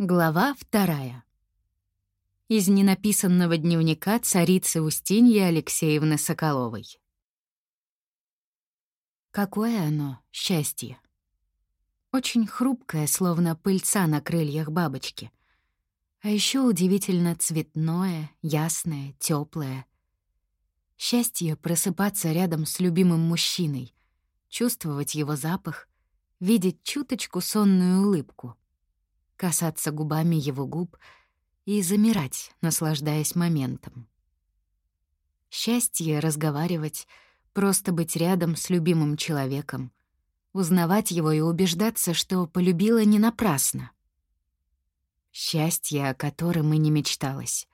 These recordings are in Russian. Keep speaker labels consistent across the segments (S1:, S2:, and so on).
S1: Глава вторая. Из ненаписанного дневника царицы Устиньи Алексеевны Соколовой. Какое оно счастье! Очень хрупкое, словно пыльца на крыльях бабочки. А еще удивительно цветное, ясное, теплое. Счастье просыпаться рядом с любимым мужчиной, чувствовать его запах, видеть чуточку сонную улыбку — касаться губами его губ и замирать, наслаждаясь моментом. Счастье разговаривать, просто быть рядом с любимым человеком, узнавать его и убеждаться, что полюбила не напрасно. Счастье, о котором и не мечталось.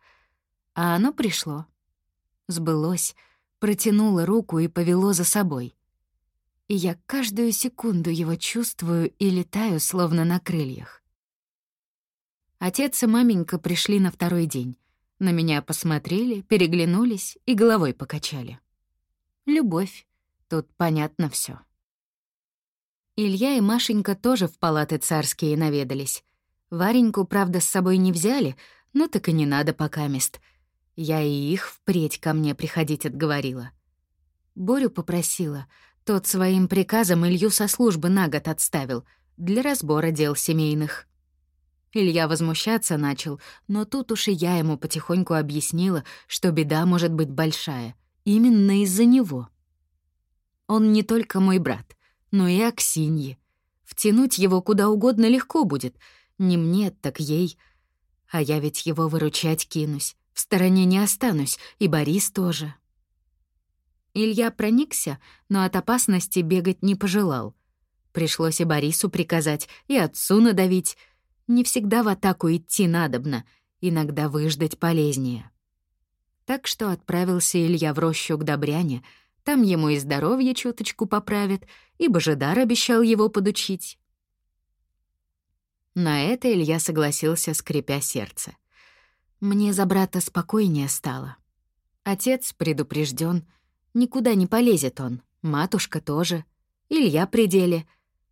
S1: А оно пришло. Сбылось, протянуло руку и повело за собой. И я каждую секунду его чувствую и летаю, словно на крыльях. Отец и маменька пришли на второй день. На меня посмотрели, переглянулись и головой покачали. Любовь. Тут понятно все. Илья и Машенька тоже в палаты царские наведались. Вареньку, правда, с собой не взяли, но так и не надо пока мест. Я и их впредь ко мне приходить отговорила. Борю попросила. Тот своим приказом Илью со службы на год отставил для разбора дел семейных. Илья возмущаться начал, но тут уж и я ему потихоньку объяснила, что беда может быть большая. Именно из-за него. Он не только мой брат, но и Аксиньи. Втянуть его куда угодно легко будет. Не мне, так ей. А я ведь его выручать кинусь. В стороне не останусь, и Борис тоже. Илья проникся, но от опасности бегать не пожелал. Пришлось и Борису приказать, и отцу надавить — не всегда в атаку идти надобно, иногда выждать полезнее. Так что отправился Илья в рощу к Добряне, там ему и здоровье чуточку поправят, и Божидар обещал его подучить. На это Илья согласился, скрипя сердце. Мне за брата спокойнее стало. Отец предупрежден, никуда не полезет он, матушка тоже, Илья при деле,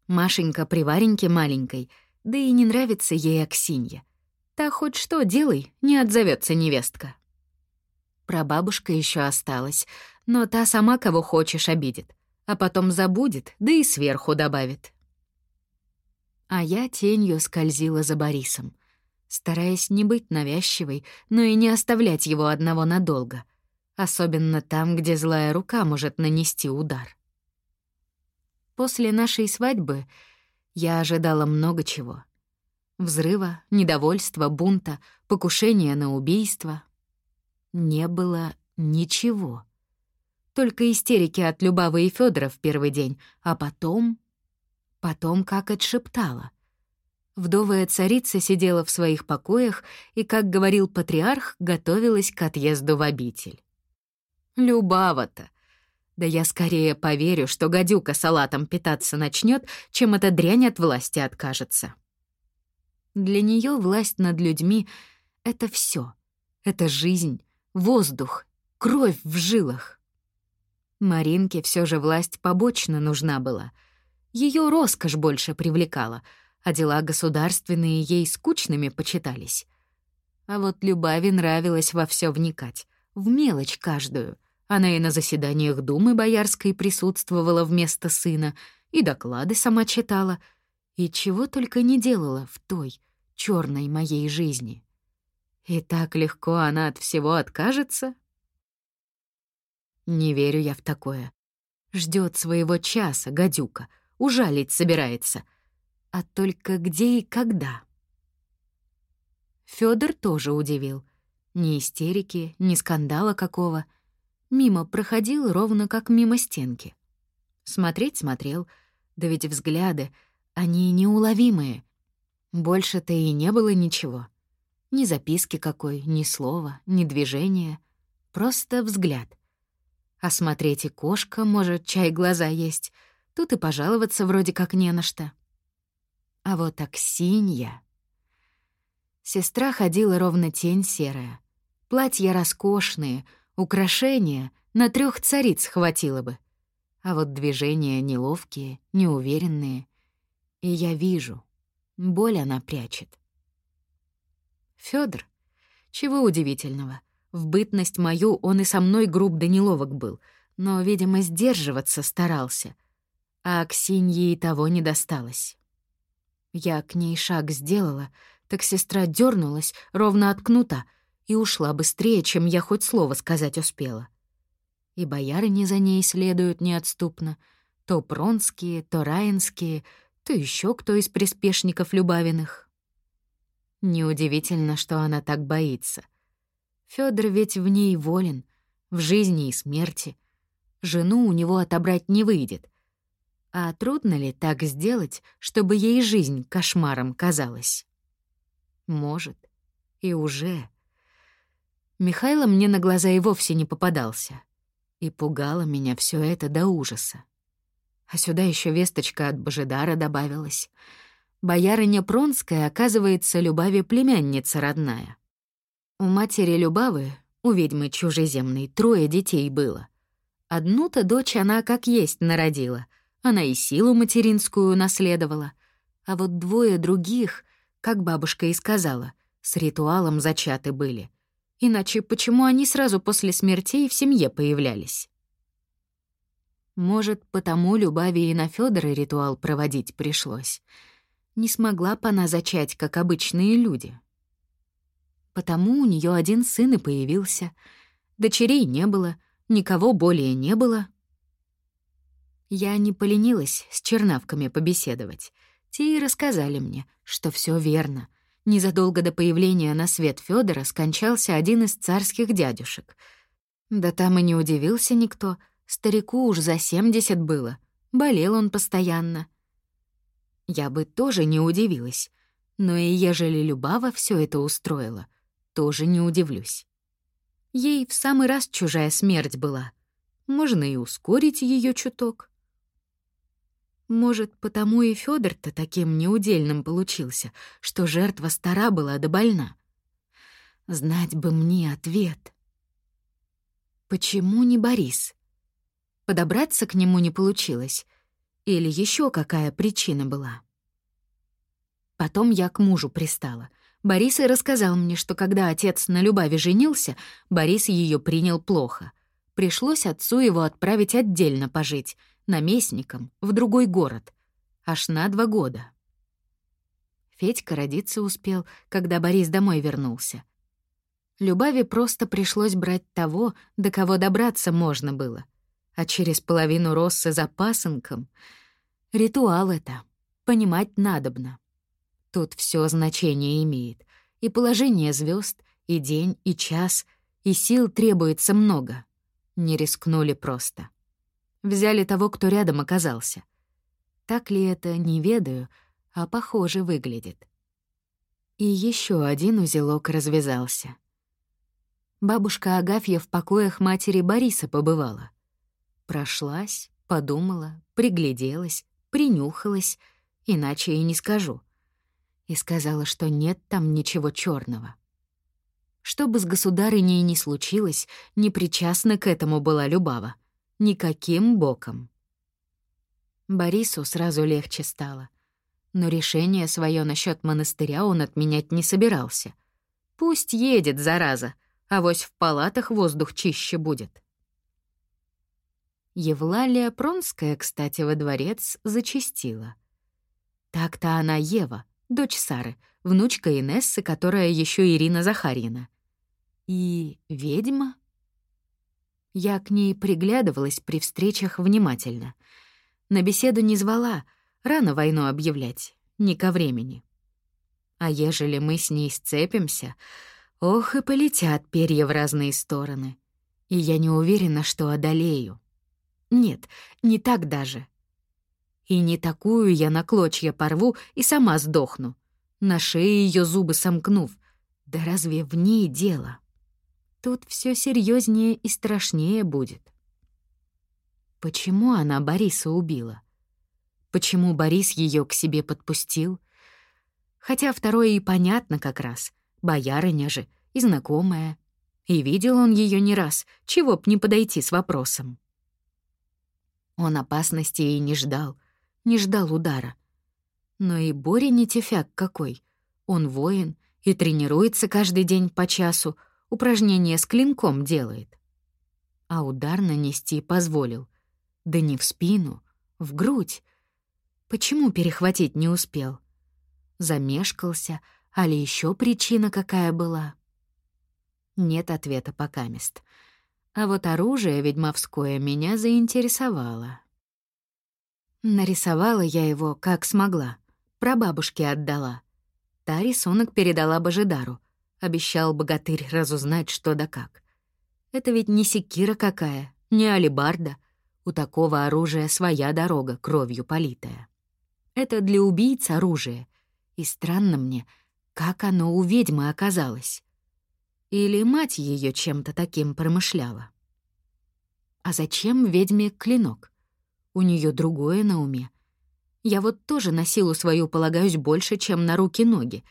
S1: Машенька при Вареньке маленькой — да и не нравится ей Аксинья. Та хоть что делай, не отзовется невестка. Прабабушка еще осталась, но та сама кого хочешь обидит, а потом забудет, да и сверху добавит. А я тенью скользила за Борисом, стараясь не быть навязчивой, но и не оставлять его одного надолго, особенно там, где злая рука может нанести удар. После нашей свадьбы я ожидала много чего. Взрыва, недовольства, бунта, покушения на убийство. Не было ничего. Только истерики от Любавы и Федора в первый день, а потом... Потом как отшептала. Вдовая царица сидела в своих покоях и, как говорил патриарх, готовилась к отъезду в обитель. Любава-то! Да я скорее поверю, что гадюка салатом питаться начнет, чем эта дрянь от власти откажется. Для нее власть над людьми — это все. Это жизнь, воздух, кровь в жилах. Маринке все же власть побочно нужна была. Ее роскошь больше привлекала, а дела государственные ей скучными почитались. А вот Любави нравилось во все вникать, в мелочь каждую, она и на заседаниях Думы Боярской присутствовала вместо сына, и доклады сама читала, и чего только не делала в той, черной моей жизни. И так легко она от всего откажется? Не верю я в такое. Ждет своего часа, гадюка, ужалить собирается. А только где и когда? Фёдор тоже удивил. Ни истерики, ни скандала какого — Мимо проходил ровно как мимо стенки. Смотреть смотрел, да ведь взгляды, они неуловимые. Больше-то и не было ничего. Ни записки какой, ни слова, ни движения. Просто взгляд. А смотреть и кошка, может, чай глаза есть. Тут и пожаловаться вроде как не на что. А вот Аксинья... Сестра ходила ровно тень серая. Платья роскошные — Украшения на трех цариц хватило бы. А вот движения неловкие, неуверенные. И я вижу, боль она прячет. Федор. Чего удивительного. В бытность мою он и со мной груб да неловок был, но, видимо, сдерживаться старался. А Аксинье и того не досталось. Я к ней шаг сделала, так сестра дернулась, ровно от кнута, и ушла быстрее, чем я хоть слово сказать успела. И боярыни за ней следуют неотступно, то Пронские, то Раинские, то еще кто из приспешников Любавиных. Неудивительно, что она так боится. Федор ведь в ней волен, в жизни и смерти. Жену у него отобрать не выйдет. А трудно ли так сделать, чтобы ей жизнь кошмаром казалась? Может. И уже. Михайло мне на глаза и вовсе не попадался. И пугало меня все это до ужаса. А сюда еще весточка от Божидара добавилась. Боярыня Пронская, оказывается, Любави племянница родная. У матери Любавы, у ведьмы чужеземной, трое детей было. Одну-то дочь она как есть народила. Она и силу материнскую наследовала. А вот двое других, как бабушка и сказала, с ритуалом зачаты были. Иначе почему они сразу после смертей в семье появлялись? Может, потому Любави и на Фёдора ритуал проводить пришлось. Не смогла б она зачать, как обычные люди. Потому у нее один сын и появился. Дочерей не было, никого более не было. Я не поленилась с чернавками побеседовать. Те и рассказали мне, что все верно. Незадолго до появления на свет Федора скончался один из царских дядюшек. Да там и не удивился никто. Старику уж за семьдесят было. Болел он постоянно. Я бы тоже не удивилась. Но и ежели Любава все это устроила, тоже не удивлюсь. Ей в самый раз чужая смерть была. Можно и ускорить ее чуток. Может, потому и федор то таким неудельным получился, что жертва стара была да больна. Знать бы мне ответ. Почему не Борис? Подобраться к нему не получилось. Или еще какая причина была? Потом я к мужу пристала — Борис и рассказал мне, что когда отец на Любави женился, Борис ее принял плохо. Пришлось отцу его отправить отдельно пожить, наместником, в другой город. Аж на два года. Федька родиться успел, когда Борис домой вернулся. Любави просто пришлось брать того, до кого добраться можно было. А через половину Росса за пасынком... Ритуал это. Понимать надобно. Тут все значение имеет. И положение звезд, и день, и час, и сил требуется много. Не рискнули просто. Взяли того, кто рядом оказался. Так ли это, не ведаю, а похоже выглядит. И еще один узелок развязался. Бабушка Агафья в покоях матери Бориса побывала. Прошлась, подумала, пригляделась, принюхалась, иначе и не скажу — и сказала, что нет там ничего черного. Что бы с государыней ни случилось, не причастна к этому была Любава. Никаким боком. Борису сразу легче стало. Но решение свое насчет монастыря он отменять не собирался. Пусть едет, зараза, а вось в палатах воздух чище будет. Евлалия Пронская, кстати, во дворец зачастила. Так-то она Ева — дочь Сары, внучка Инессы, которая еще Ирина Захарьина. И ведьма? Я к ней приглядывалась при встречах внимательно. На беседу не звала, рано войну объявлять, не ко времени. А ежели мы с ней сцепимся, ох и полетят перья в разные стороны. И я не уверена, что одолею. Нет, не так даже. И не такую я на клочья порву и сама сдохну. На шее ее зубы сомкнув. Да разве в ней дело? Тут все серьезнее и страшнее будет. Почему она Бориса убила? Почему Борис ее к себе подпустил? Хотя второе и понятно как раз. Боярыня же и знакомая. И видел он ее не раз, чего б не подойти с вопросом. Он опасности и не ждал, не ждал удара. Но и Боря не тефяк какой. Он воин И тренируется каждый день по часу, упражнения с клинком делает. А удар нанести позволил. Да не в спину, в грудь. Почему перехватить не успел? Замешкался, а ли еще причина какая была? Нет ответа пока мест. А вот оружие ведьмовское меня заинтересовало. Нарисовала я его, как смогла. Про бабушке отдала. Та рисунок передала Божидару. Обещал богатырь разузнать, что да как. Это ведь не секира какая, не алибарда. У такого оружия своя дорога, кровью политая. Это для убийц оружие. И странно мне, как оно у ведьмы оказалось. Или мать ее чем-то таким промышляла. А зачем ведьме клинок? У нее другое на уме. Я вот тоже на силу свою полагаюсь больше, чем на руки-ноги.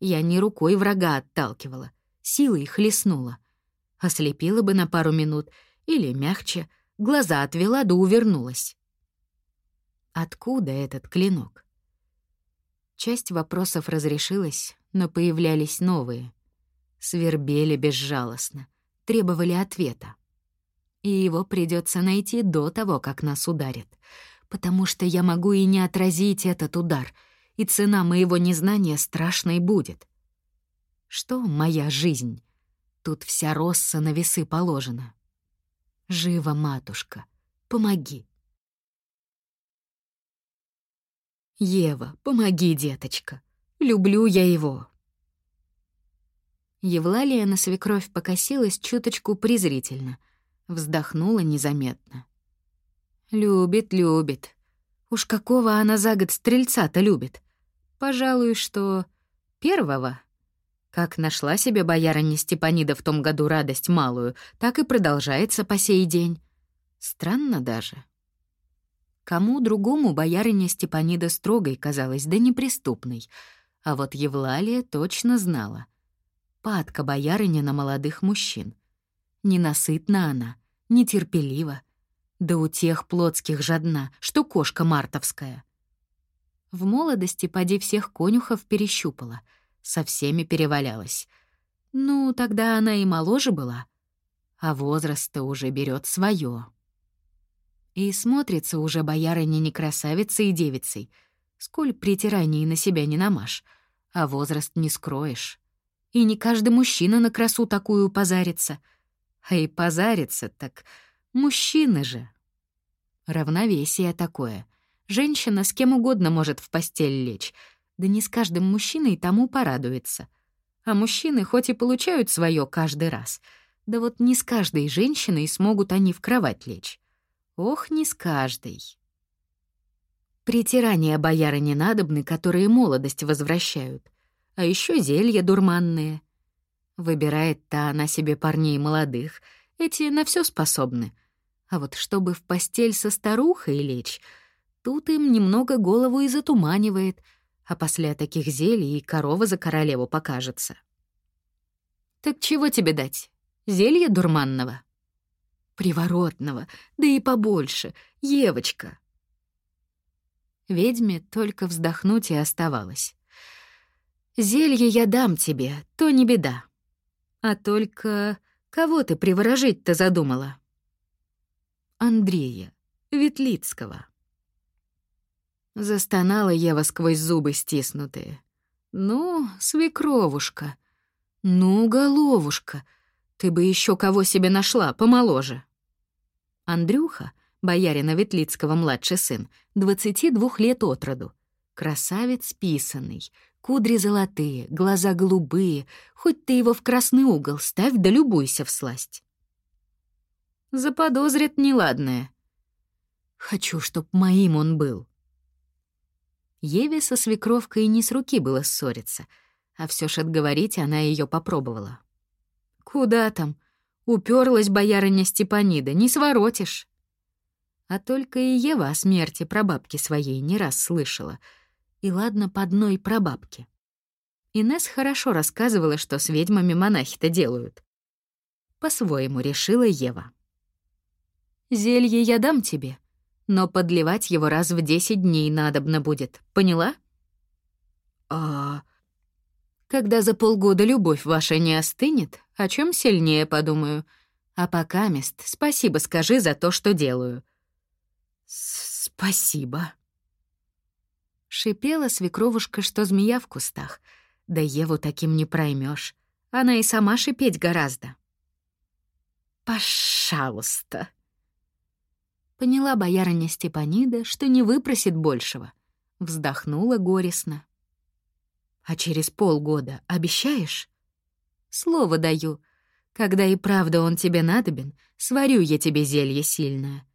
S1: Я не рукой врага отталкивала, силой хлестнула. Ослепила бы на пару минут или, мягче, глаза отвела да увернулась. Откуда этот клинок? Часть вопросов разрешилась, но появлялись новые. Свербели безжалостно, требовали ответа и его придется найти до того, как нас ударят. Потому что я могу и не отразить этот удар, и цена моего незнания страшной будет. Что моя жизнь? Тут вся росса на весы положена. Жива, матушка, помоги. Ева, помоги, деточка. Люблю я его. Евлалия на свекровь покосилась чуточку презрительно — Вздохнула незаметно. Любит, любит. Уж какого она за год стрельца-то любит? Пожалуй, что первого. Как нашла себе боярыня Степанида в том году радость малую, так и продолжается по сей день. Странно даже. Кому другому боярыня Степанида строгой казалась, да неприступной, а вот Евлалия точно знала. Падка боярыня на молодых мужчин — Ненасытна она, нетерпелива. Да у тех плотских жадна, что кошка мартовская. В молодости поди всех конюхов перещупала, со всеми перевалялась. Ну, тогда она и моложе была, а возраст-то уже берет свое. И смотрится уже боярыня не красавицей и девицей, сколь притираний на себя не намажь, а возраст не скроешь. И не каждый мужчина на красу такую позарится — а и позарится так мужчины же. Равновесие такое. Женщина с кем угодно может в постель лечь, да не с каждым мужчиной тому порадуется. А мужчины хоть и получают свое каждый раз, да вот не с каждой женщиной смогут они в кровать лечь. Ох, не с каждой. Притирания бояры не надобны, которые молодость возвращают. А еще зелья дурманные. Выбирает-то она себе парней молодых, эти на все способны. А вот чтобы в постель со старухой лечь, тут им немного голову и затуманивает, а после таких зелий и корова за королеву покажется. «Так чего тебе дать? Зелье дурманного?» «Приворотного, да и побольше, Евочка!» Ведьме только вздохнуть и оставалось. «Зелье я дам тебе, то не беда. А только кого ты приворожить-то задумала? Андрея, Ветлицкого. Застонала Ева сквозь зубы стиснутые. Ну, свекровушка. Ну, головушка. Ты бы еще кого себе нашла, помоложе. Андрюха, боярина Ветлицкого младший сын, 22 лет от роду. Красавец писанный, Кудри золотые, глаза голубые, хоть ты его в красный угол ставь да любуйся в сласть. Заподозрит неладное. Хочу, чтоб моим он был. Еве со свекровкой не с руки было ссориться, а все ж отговорить она ее попробовала. Куда там? Уперлась боярыня Степанида, не своротишь. А только и Ева о смерти прабабки своей не раз слышала — и ладно по одной прабабке. Инес хорошо рассказывала, что с ведьмами монахи-то делают. По-своему решила Ева. «Зелье я дам тебе, но подливать его раз в десять дней надобно будет, поняла?» «А...» Когда за полгода любовь ваша не остынет, о чем сильнее подумаю. А пока мест, спасибо скажи за то, что делаю. Спасибо. Шипела свекровушка, что змея в кустах. Да Еву таким не проймешь. Она и сама шипеть гораздо. «Пожалуйста!» Поняла боярыня Степанида, что не выпросит большего. Вздохнула горестно. «А через полгода обещаешь?» «Слово даю. Когда и правда он тебе надобен, сварю я тебе зелье сильное.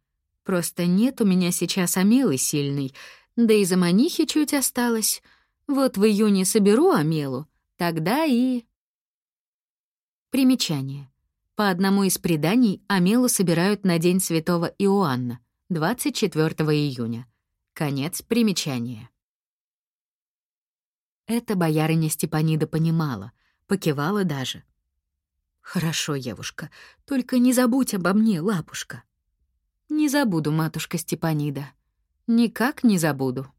S1: Просто нет у меня сейчас омелы сильной, да и за манихи чуть осталось. Вот в июне соберу омелу, тогда и...» Примечание. По одному из преданий Амелу собирают на День Святого Иоанна, 24 июня. Конец примечания. Это боярыня Степанида понимала, покивала даже. «Хорошо, Евушка, только не забудь обо мне, лапушка». «Не забуду, матушка Степанида. Никак не забуду».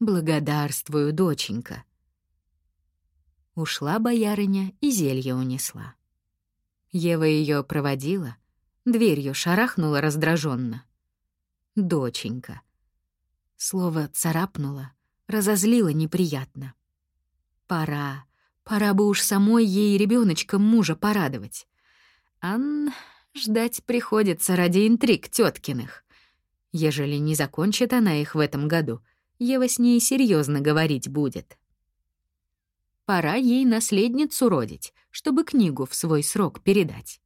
S1: «Благодарствую, доченька». Ушла боярыня и зелье унесла. Ева ее проводила, дверью шарахнула раздраженно. «Доченька». Слово царапнуло, разозлило неприятно. «Пора, пора бы уж самой ей ребеночком мужа порадовать. Ан, ждать приходится ради интриг теткиных. Ежели не закончит она их в этом году, Ева с ней серьезно говорить будет». Пора ей наследницу родить, чтобы книгу в свой срок передать.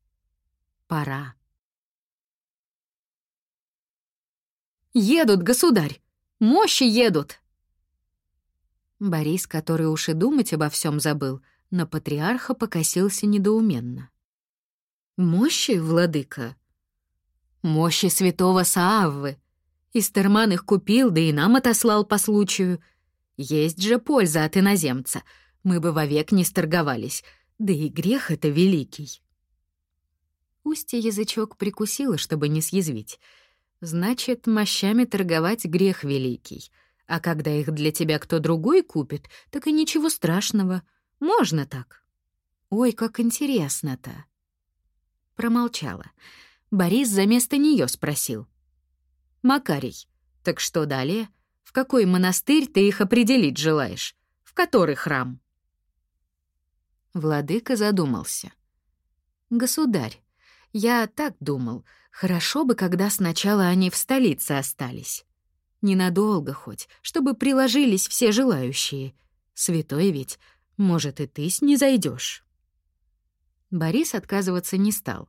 S1: Пора. «Едут, государь! Мощи едут!» Борис, который уж и думать обо всем забыл, на патриарха покосился недоуменно. «Мощи, владыка?» «Мощи святого Сааввы. Истерман их купил, да и нам отослал по случаю. Есть же польза от иноземца — мы бы вовек не сторговались, да и грех это великий. Устья язычок прикусила, чтобы не съязвить. Значит, мощами торговать грех великий. А когда их для тебя кто другой купит, так и ничего страшного. Можно так. Ой, как интересно-то. Промолчала. Борис за место нее спросил. «Макарий, так что далее? В какой монастырь ты их определить желаешь? В который храм?» Владыка задумался. «Государь, я так думал, хорошо бы, когда сначала они в столице остались. Ненадолго хоть, чтобы приложились все желающие. Святой ведь, может, и ты с не зайдешь. Борис отказываться не стал.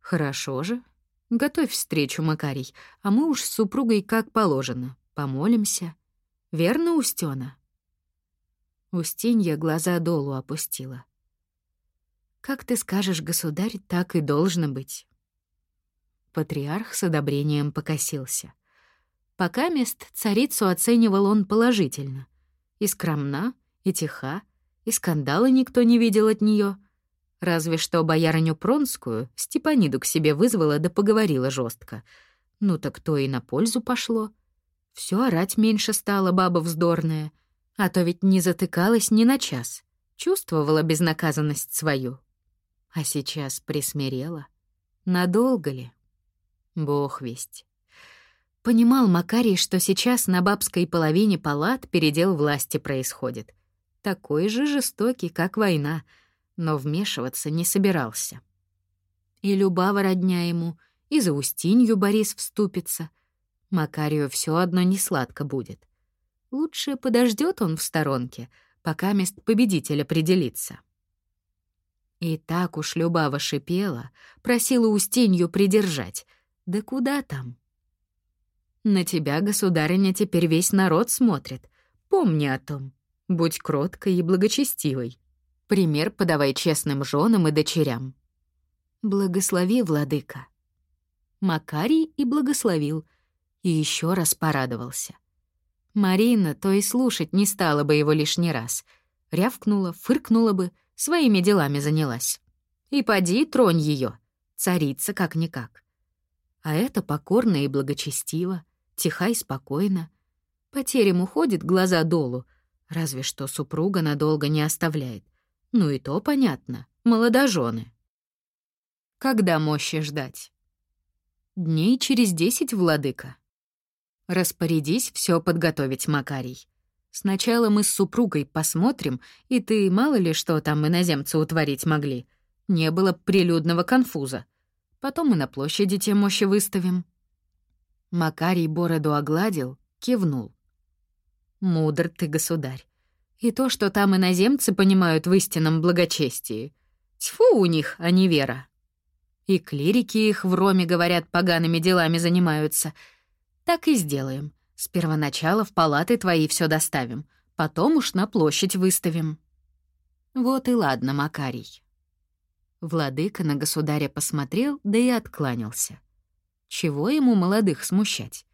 S1: «Хорошо же. Готовь встречу, Макарий, а мы уж с супругой как положено. Помолимся. Верно, Устёна?» Устинья глаза долу опустила. «Как ты скажешь, государь, так и должно быть». Патриарх с одобрением покосился. Пока мест царицу оценивал он положительно. И скромна, и тиха, и скандала никто не видел от нее. Разве что боярыню Пронскую Степаниду к себе вызвала да поговорила жестко. Ну так то и на пользу пошло. Все орать меньше стало, баба вздорная — а то ведь не затыкалась ни на час, чувствовала безнаказанность свою. А сейчас присмирела. Надолго ли? Бог весть. Понимал Макарий, что сейчас на бабской половине палат передел власти происходит. Такой же жестокий, как война, но вмешиваться не собирался. И Любава родня ему, и за Устинью Борис вступится. Макарию все одно не сладко будет. Лучше подождет он в сторонке, пока мест победитель определится. И так уж Любава шипела, просила Устинью придержать. Да куда там? На тебя, государыня, теперь весь народ смотрит. Помни о том. Будь кроткой и благочестивой. Пример подавай честным женам и дочерям. Благослови, владыка. Макарий и благословил, и еще раз порадовался — Марина то и слушать не стала бы его лишний раз. Рявкнула, фыркнула бы, своими делами занялась. И поди, тронь ее, царица как-никак. А это покорно и благочестиво, тиха и спокойно. По терем уходит глаза долу, Разве что супруга надолго не оставляет. Ну и то понятно, молодожены. Когда мощи ждать? Дней через десять, владыка. Распорядись все подготовить, Макарий. Сначала мы с супругой посмотрим, и ты мало ли что там иноземцы утворить могли. Не было прилюдного конфуза. Потом мы на площади те мощи выставим. Макарий бороду огладил, кивнул. Мудр ты, государь. И то, что там иноземцы понимают в истинном благочестии. Тьфу у них, а не вера. И клирики их в Роме, говорят, погаными делами занимаются. Так и сделаем. С первоначала в палаты твои все доставим, потом уж на площадь выставим. Вот и ладно, Макарий. Владыка на государя посмотрел, да и откланялся. Чего ему молодых смущать?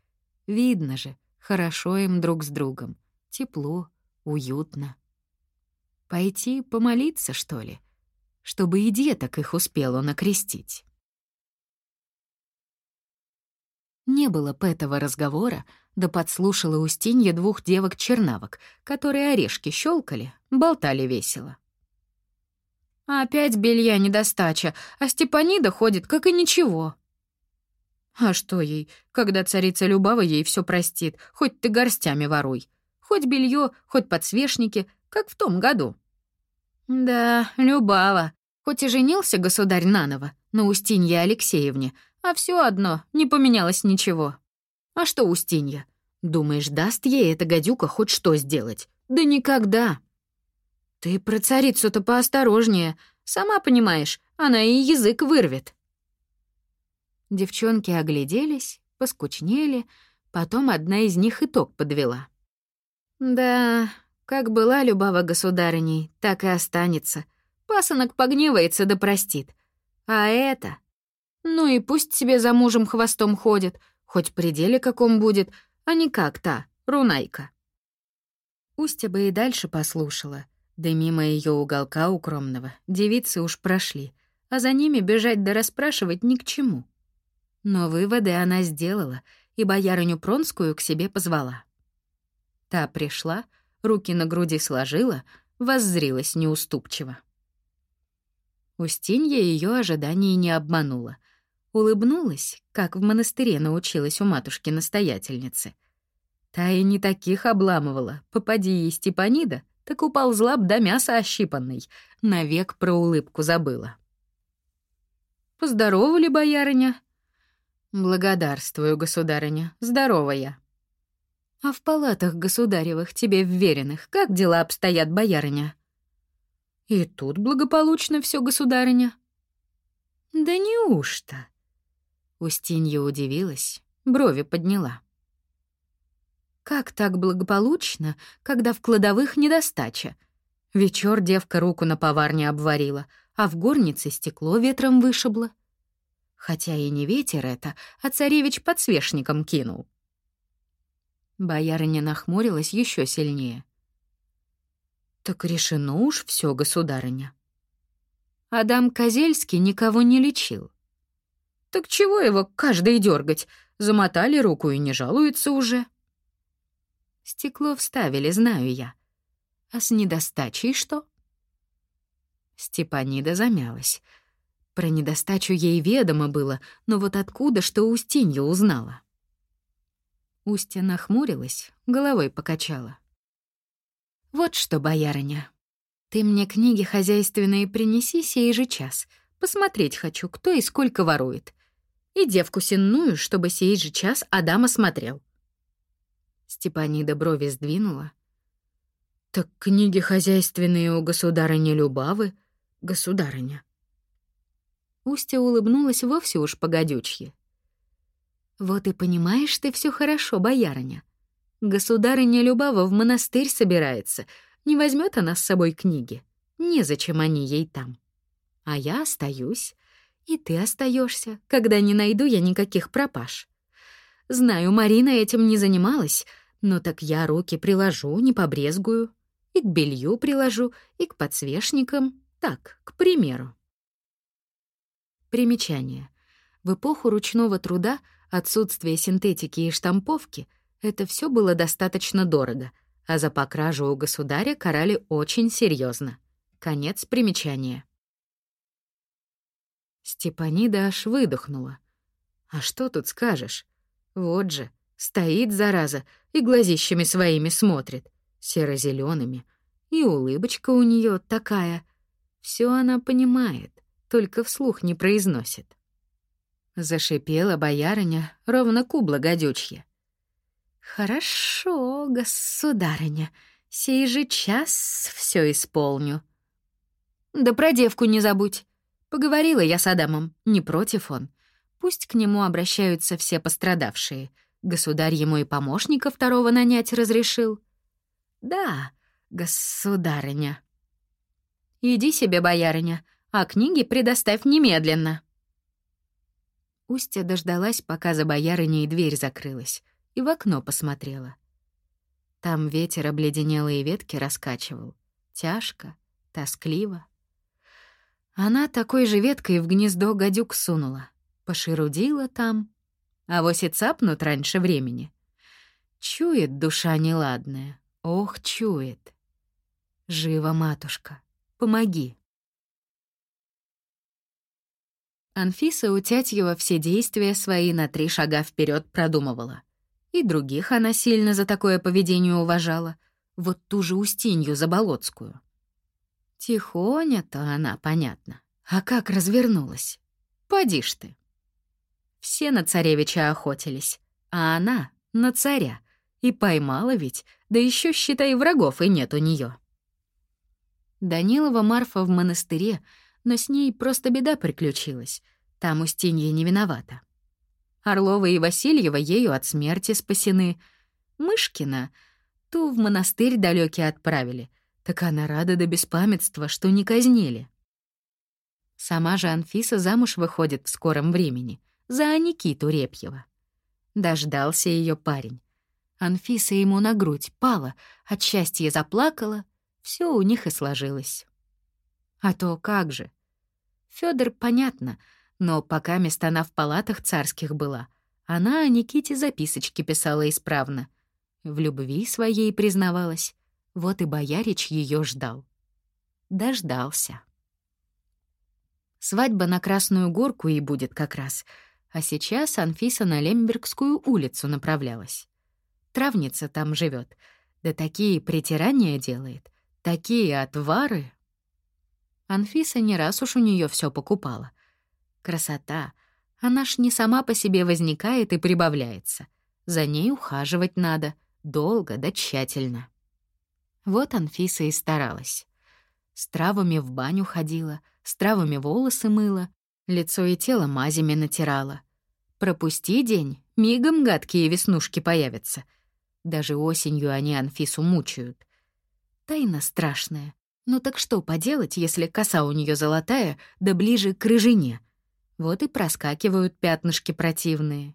S1: Видно же, хорошо им друг с другом, тепло, уютно. Пойти помолиться, что ли? Чтобы и деток их успел он Не было б этого разговора, да подслушала Устинья двух девок-чернавок, которые орешки щелкали, болтали весело. «Опять белья недостача, а Степанида ходит, как и ничего». «А что ей, когда царица Любава ей все простит, хоть ты горстями воруй, хоть белье, хоть подсвечники, как в том году». «Да, Любава, хоть и женился государь наново на Устинье Алексеевне, а все одно, не поменялось ничего. А что Устинья? Думаешь, даст ей эта гадюка хоть что сделать? Да никогда. Ты про царицу-то поосторожнее. Сама понимаешь, она и язык вырвет. Девчонки огляделись, поскучнели, потом одна из них итог подвела. Да, как была Любава государыней, так и останется. Пасынок погневается да простит. А это... Ну и пусть себе за мужем хвостом ходит, хоть при деле каком будет, а не как та, Рунайка. Устя бы и дальше послушала, да мимо ее уголка укромного девицы уж прошли, а за ними бежать да расспрашивать ни к чему. Но выводы она сделала, и боярыню Пронскую к себе позвала. Та пришла, руки на груди сложила, воззрилась неуступчиво. Устинья ее ожиданий не обманула. Улыбнулась, как в монастыре научилась у матушки-настоятельницы. Та и не таких обламывала. Попади ей Степанида, так уползла б до мяса ощипанной. Навек про улыбку забыла. «Поздоровали, боярыня?» «Благодарствую, государыня. Здоровая». «А в палатах государевых, тебе вверенных, как дела обстоят, боярыня?» «И тут благополучно все, государыня». «Да неужто?» Устинья удивилась, брови подняла. Как так благополучно, когда в кладовых недостача? Вечер девка руку на поварне обварила, а в горнице стекло ветром вышибло. Хотя и не ветер это, а царевич подсвечником кинул. Боярыня нахмурилась еще сильнее. «Так решено уж все, государыня». Адам Козельский никого не лечил. Так чего его каждый дергать? Замотали руку и не жалуется уже. Стекло вставили, знаю я. А с недостачей что? Степанида замялась. Про недостачу ей ведомо было, но вот откуда, что Устинья узнала? Устья нахмурилась, головой покачала. «Вот что, боярыня, ты мне книги хозяйственные принеси сей же час. Посмотреть хочу, кто и сколько ворует и девку сенную, чтобы сей же час Адам осмотрел. Степанида брови сдвинула. «Так книги хозяйственные у государыни Любавы, государыня». Устя улыбнулась вовсе уж погодючье. «Вот и понимаешь ты все хорошо, боярыня. Государыня Любава в монастырь собирается, не возьмет она с собой книги. Незачем они ей там. А я остаюсь, и ты остаешься, когда не найду я никаких пропаж. Знаю, Марина этим не занималась, но так я руки приложу, не побрезгую. И к белью приложу, и к подсвечникам. Так, к примеру. Примечание. В эпоху ручного труда, отсутствие синтетики и штамповки, это все было достаточно дорого, а за покражу у государя карали очень серьезно. Конец примечания. Степанида аж выдохнула. А что тут скажешь? Вот же, стоит зараза и глазищами своими смотрит, серо зелеными и улыбочка у нее такая. Все она понимает, только вслух не произносит. Зашипела боярыня, ровно кубла гадючья. «Хорошо, государыня, сей же час все исполню». «Да про девку не забудь. Поговорила я с Адамом, не против он. Пусть к нему обращаются все пострадавшие. Государь ему и помощника второго нанять разрешил». «Да, государыня». «Иди себе, боярыня, а книги предоставь немедленно». Устья дождалась, пока за боярыней дверь закрылась, и в окно посмотрела. Там ветер обледенелые ветки раскачивал. Тяжко, тоскливо. Она такой же веткой в гнездо гадюк сунула, пошерудила там, а вось и цапнут раньше времени. Чует душа неладная, ох, чует. Жива, матушка, помоги. Анфиса у Тятьева все действия свои на три шага вперед продумывала. И других она сильно за такое поведение уважала, вот ту же Устинью Заболоцкую. Тихоня-то она, понятно. А как развернулась? Поди ж ты. Все на царевича охотились, а она — на царя. И поймала ведь, да еще считай, врагов и нет у нее. Данилова Марфа в монастыре, но с ней просто беда приключилась. Там Устинья не виновата. Орлова и Васильева ею от смерти спасены. Мышкина ту в монастырь далекий отправили. Так она рада до беспамятства, что не казнили. Сама же Анфиса замуж выходит в скором времени, за Никиту Репьева. Дождался ее парень. Анфиса ему на грудь пала, от счастья заплакала, все у них и сложилось. А то как же? Федор понятно, но пока места она в палатах царских была, она о Никите записочки писала исправно. В любви своей признавалась. Вот и боярич ее ждал. Дождался. Свадьба на Красную Горку и будет как раз, а сейчас Анфиса на Лембергскую улицу направлялась. Травница там живет, да такие притирания делает, Такие отвары. Анфиса не раз уж у нее все покупала. Красота. Она ж не сама по себе возникает и прибавляется. За ней ухаживать надо, долго да тщательно. Вот Анфиса и старалась. С травами в баню ходила, с травами волосы мыла, лицо и тело мазями натирала. Пропусти день, мигом гадкие веснушки появятся. Даже осенью они Анфису мучают. Тайна страшная. Ну так что поделать, если коса у нее золотая, да ближе к рыжине? Вот и проскакивают пятнышки противные.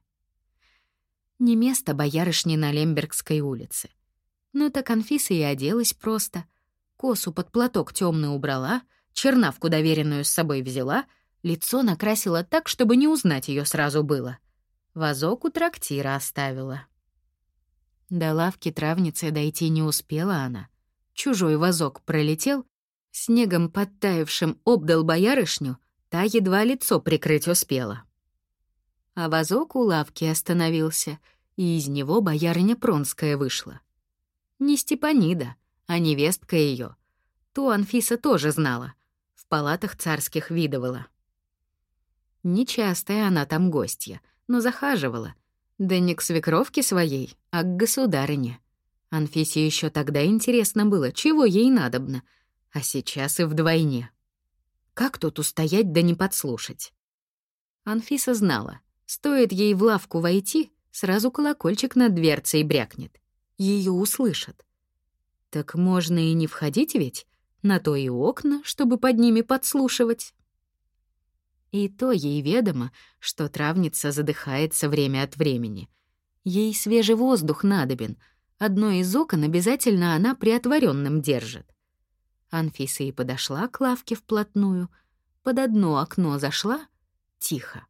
S1: Не место боярышни на Лембергской улице. Ну так Анфиса и оделась просто. Косу под платок темный убрала, чернавку доверенную с собой взяла, лицо накрасила так, чтобы не узнать ее сразу было. Вазок у трактира оставила. До лавки травницы дойти не успела она — чужой вазок пролетел, снегом подтаявшим обдал боярышню, та едва лицо прикрыть успела. А вазок у лавки остановился, и из него боярыня Пронская вышла. Не Степанида, а невестка ее. Ту Анфиса тоже знала, в палатах царских видывала. Нечастая она там гостья, но захаживала. Да не к свекровке своей, а к государыне. Анфисе еще тогда интересно было, чего ей надобно, а сейчас и вдвойне. Как тут устоять да не подслушать? Анфиса знала, стоит ей в лавку войти, сразу колокольчик над дверцей брякнет. Ее услышат. Так можно и не входить ведь, на то и окна, чтобы под ними подслушивать. И то ей ведомо, что травница задыхается время от времени. Ей свежий воздух надобен — Одно из окон обязательно она приотворенным держит. Анфиса и подошла к лавке вплотную. Под одно окно зашла — тихо.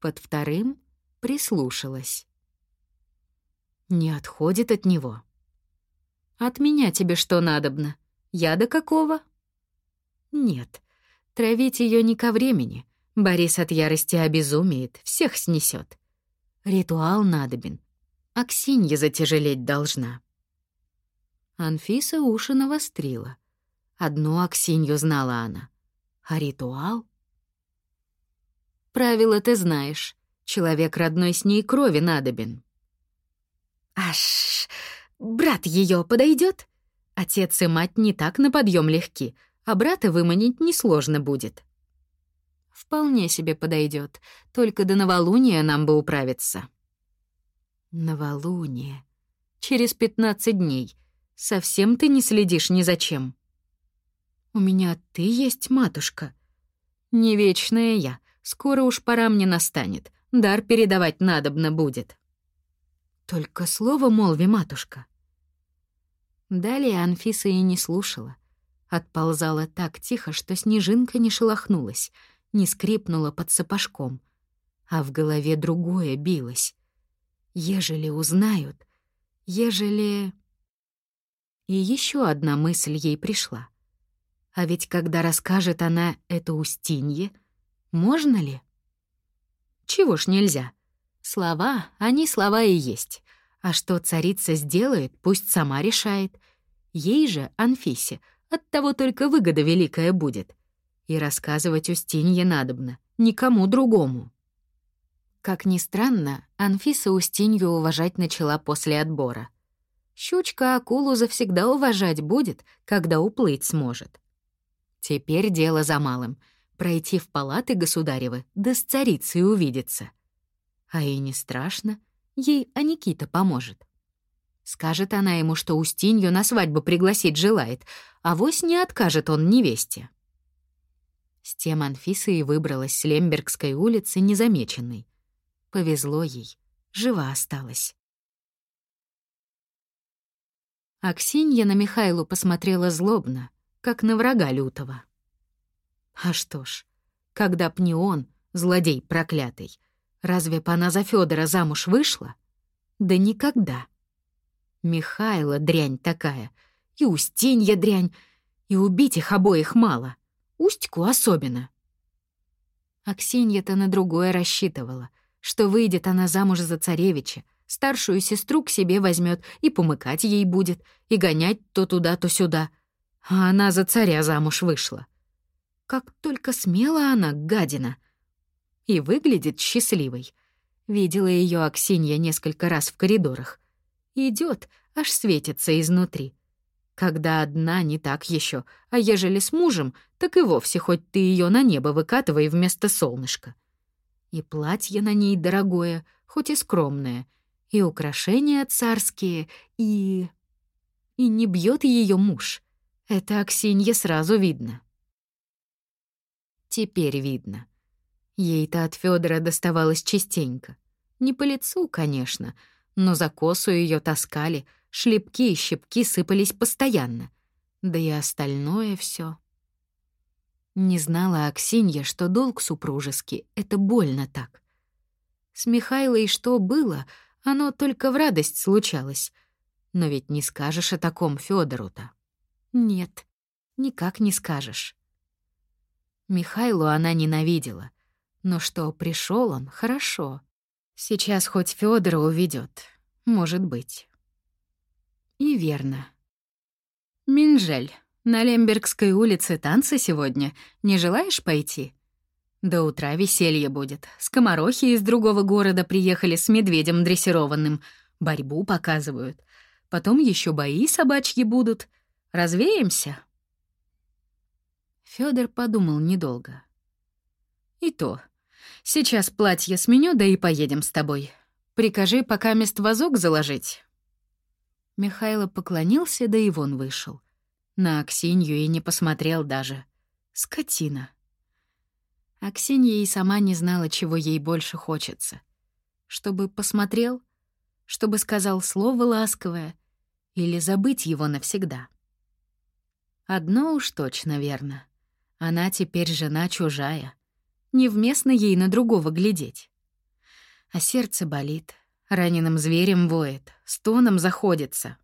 S1: Под вторым — прислушалась. Не отходит от него. От меня тебе что надобно? Яда какого? Нет, травить ее не ко времени. Борис от ярости обезумеет, всех снесет. Ритуал надобен. Аксинья затяжелеть должна. Анфиса уши навострила. Одну Аксинью знала она. А ритуал? Правила ты знаешь. Человек родной с ней крови надобен. Аж брат ее подойдет? Отец и мать не так на подъем легки, а брата выманить несложно будет. Вполне себе подойдет, только до новолуния нам бы управиться. Новолуние. Через пятнадцать дней. Совсем ты не следишь ни за чем. У меня ты есть, матушка. Не вечная я. Скоро уж пора мне настанет. Дар передавать надобно будет. Только слово молви, матушка. Далее Анфиса и не слушала. Отползала так тихо, что снежинка не шелохнулась, не скрипнула под сапожком. А в голове другое билось. Ежели узнают, ежели... И еще одна мысль ей пришла. А ведь когда расскажет она это Устинье, можно ли? Чего ж нельзя? Слова, они слова и есть. А что царица сделает, пусть сама решает. Ей же, Анфисе, от того только выгода великая будет. И рассказывать Устинье надобно, никому другому. Как ни странно, Анфиса Устинью уважать начала после отбора. Щучка акулу завсегда уважать будет, когда уплыть сможет. Теперь дело за малым — пройти в палаты государевы, да с царицей увидеться. А и не страшно, ей Аникита поможет. Скажет она ему, что Устинью на свадьбу пригласить желает, а вось не откажет он невесте. С тем Анфиса и выбралась с Лембергской улицы незамеченной. Повезло ей, жива осталась. Аксинья на Михайлу посмотрела злобно, как на врага лютого. А что ж, когда б не он, злодей проклятый, разве б она за Федора замуж вышла? Да никогда. Михайла дрянь такая, и Устинья дрянь, и убить их обоих мало, Устьку особенно. Аксинья-то на другое рассчитывала, что выйдет она замуж за царевича, старшую сестру к себе возьмет и помыкать ей будет, и гонять то туда, то сюда — а она за царя замуж вышла. Как только смела она, гадина. И выглядит счастливой. Видела ее Аксинья несколько раз в коридорах. Идет, аж светится изнутри. Когда одна, не так еще, а ежели с мужем, так и вовсе хоть ты ее на небо выкатывай вместо солнышка. И платье на ней дорогое, хоть и скромное, и украшения царские, и... И не бьет ее муж — это Аксинье сразу видно. Теперь видно. Ей-то от Федора доставалось частенько. Не по лицу, конечно, но за косу ее таскали, шлепки и щепки сыпались постоянно. Да и остальное все. Не знала Аксинья, что долг супружеский — это больно так. С Михайлой что было, оно только в радость случалось. Но ведь не скажешь о таком Федору-то. Нет, никак не скажешь. Михайлу она ненавидела. Но что пришел он, хорошо. Сейчас хоть Федора уведет, может быть. И верно. Минжель, на Лембергской улице танцы сегодня. Не желаешь пойти? До утра веселье будет. Скоморохи из другого города приехали с медведем дрессированным. Борьбу показывают. Потом еще бои собачьи будут — Развеемся?» Фёдор подумал недолго. «И то. Сейчас платье сменю, да и поедем с тобой. Прикажи пока мест вазок заложить». Михайло поклонился, да и вон вышел. На Аксинью и не посмотрел даже. Скотина. Аксинья и сама не знала, чего ей больше хочется. Чтобы посмотрел, чтобы сказал слово ласковое или забыть его навсегда. Одно уж точно верно. Она теперь жена чужая. Невместно ей на другого глядеть. А сердце болит, раненым зверем воет, стоном заходится.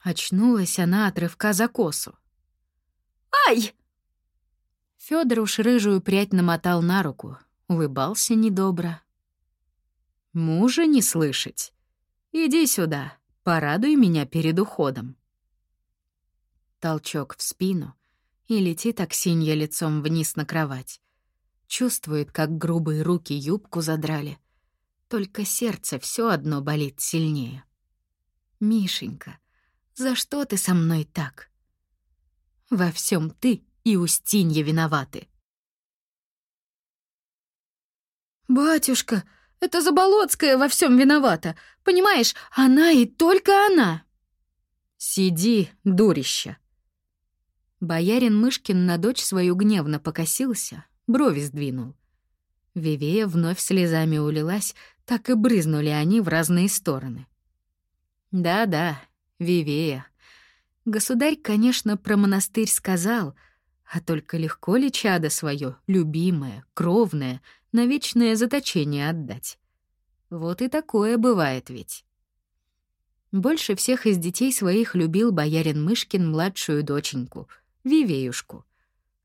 S1: Очнулась она от рывка за косу.
S2: «Ай!»
S1: Фёдор уж рыжую прядь намотал на руку, улыбался недобро. «Мужа не слышать. Иди сюда, порадуй меня перед уходом». Толчок в спину, и летит Аксинья лицом вниз на кровать. Чувствует, как грубые руки юбку задрали. Только сердце все одно болит сильнее. «Мишенька, за что ты со мной так?» «Во всем ты и Устинья виноваты».
S2: «Батюшка, это Заболоцкая во всем виновата. Понимаешь, она и только она».
S1: «Сиди, дурище». Боярин Мышкин на дочь свою гневно покосился, брови сдвинул. Вивея вновь слезами улилась, так и брызнули они в разные стороны. Да-да, Вивея. Государь, конечно, про монастырь сказал, а только легко ли чадо свое, любимое, кровное, на вечное заточение отдать? Вот и такое бывает ведь. Больше всех из детей своих любил боярин Мышкин младшую доченьку, Вивеюшку.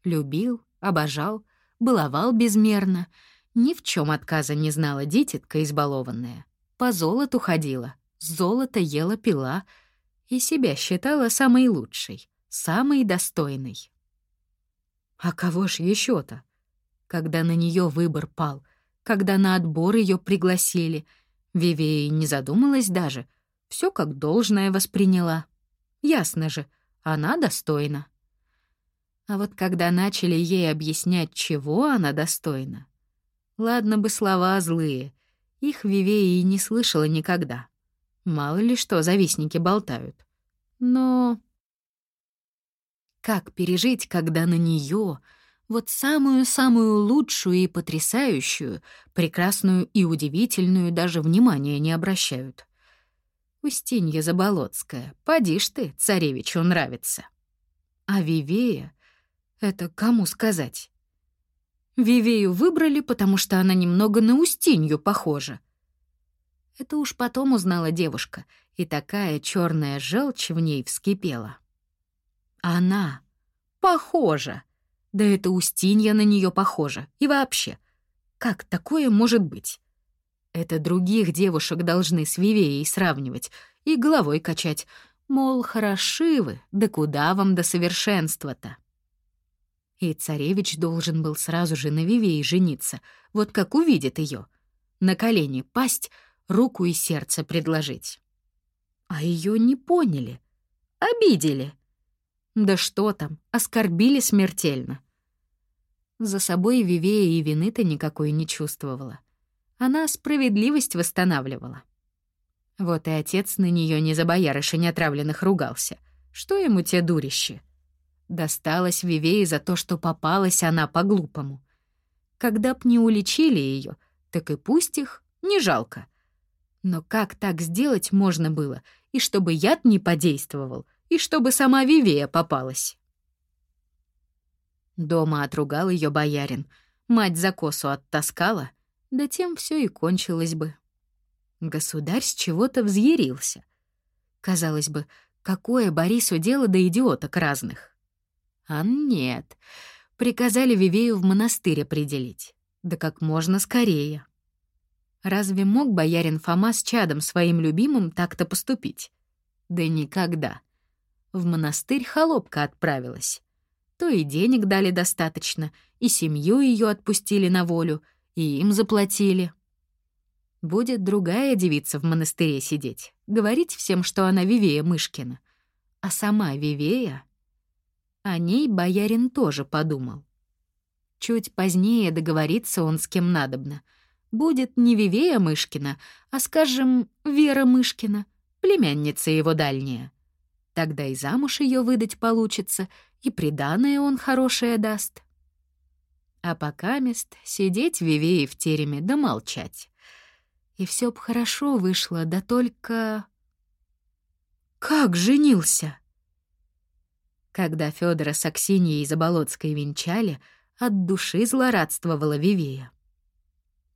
S1: Любил, обожал, баловал безмерно, ни в чем отказа не знала дитятка избалованная. По золоту ходила, золото ела, пила и себя считала самой лучшей, самой достойной. А кого ж еще то Когда на нее выбор пал, когда на отбор ее пригласили, Вивея не задумалась даже, все как должное восприняла. Ясно же, она достойна. А вот когда начали ей объяснять, чего она достойна, ладно бы слова злые, их Вивея и не слышала никогда. Мало ли что завистники болтают. Но как пережить, когда на нее вот самую-самую лучшую и потрясающую, прекрасную и удивительную даже внимания не обращают? Устинья Заболоцкая, поди ж ты, царевичу нравится. А Вивея — это кому сказать? Вивею выбрали, потому что она немного на Устинью похожа. Это уж потом узнала девушка, и такая черная желчь в ней вскипела. Она похожа. Да это Устинья на нее похожа. И вообще, как такое может быть? Это других девушек должны с Вивеей сравнивать и головой качать. Мол, хороши вы, да куда вам до совершенства-то? И царевич должен был сразу же на Вивее жениться, вот как увидит ее, На колени пасть — руку и сердце предложить. А ее не поняли, обидели. Да что там, оскорбили смертельно. За собой Вивея и вины-то никакой не чувствовала. Она справедливость восстанавливала. Вот и отец на нее не за боярышень отравленных ругался. Что ему те дурищи? Досталось Вивее за то, что попалась она по-глупому. Когда б не уличили ее, так и пусть их, не жалко. Но как так сделать можно было, и чтобы яд не подействовал, и чтобы сама Вивея попалась? Дома отругал ее боярин, мать за косу оттаскала, да тем все и кончилось бы. Государь с чего-то взъярился. Казалось бы, какое Борису дело до идиоток разных? А нет, приказали Вивею в монастырь определить, да как можно скорее. Разве мог боярин Фома с чадом своим любимым так-то поступить? Да никогда. В монастырь холопка отправилась. То и денег дали достаточно, и семью ее отпустили на волю, и им заплатили. Будет другая девица в монастыре сидеть, говорить всем, что она Вивея Мышкина. А сама Вивея... О ней боярин тоже подумал. Чуть позднее договориться он с кем надобно — будет не Вивея Мышкина, а, скажем, Вера Мышкина, племянница его дальняя. Тогда и замуж ее выдать получится, и приданое он хорошее даст. А пока мест сидеть Вивее в тереме да молчать. И все б хорошо вышло, да только... Как женился? Когда Федора с Аксиньей Заболоцкой венчали, от души злорадствовала Вивея.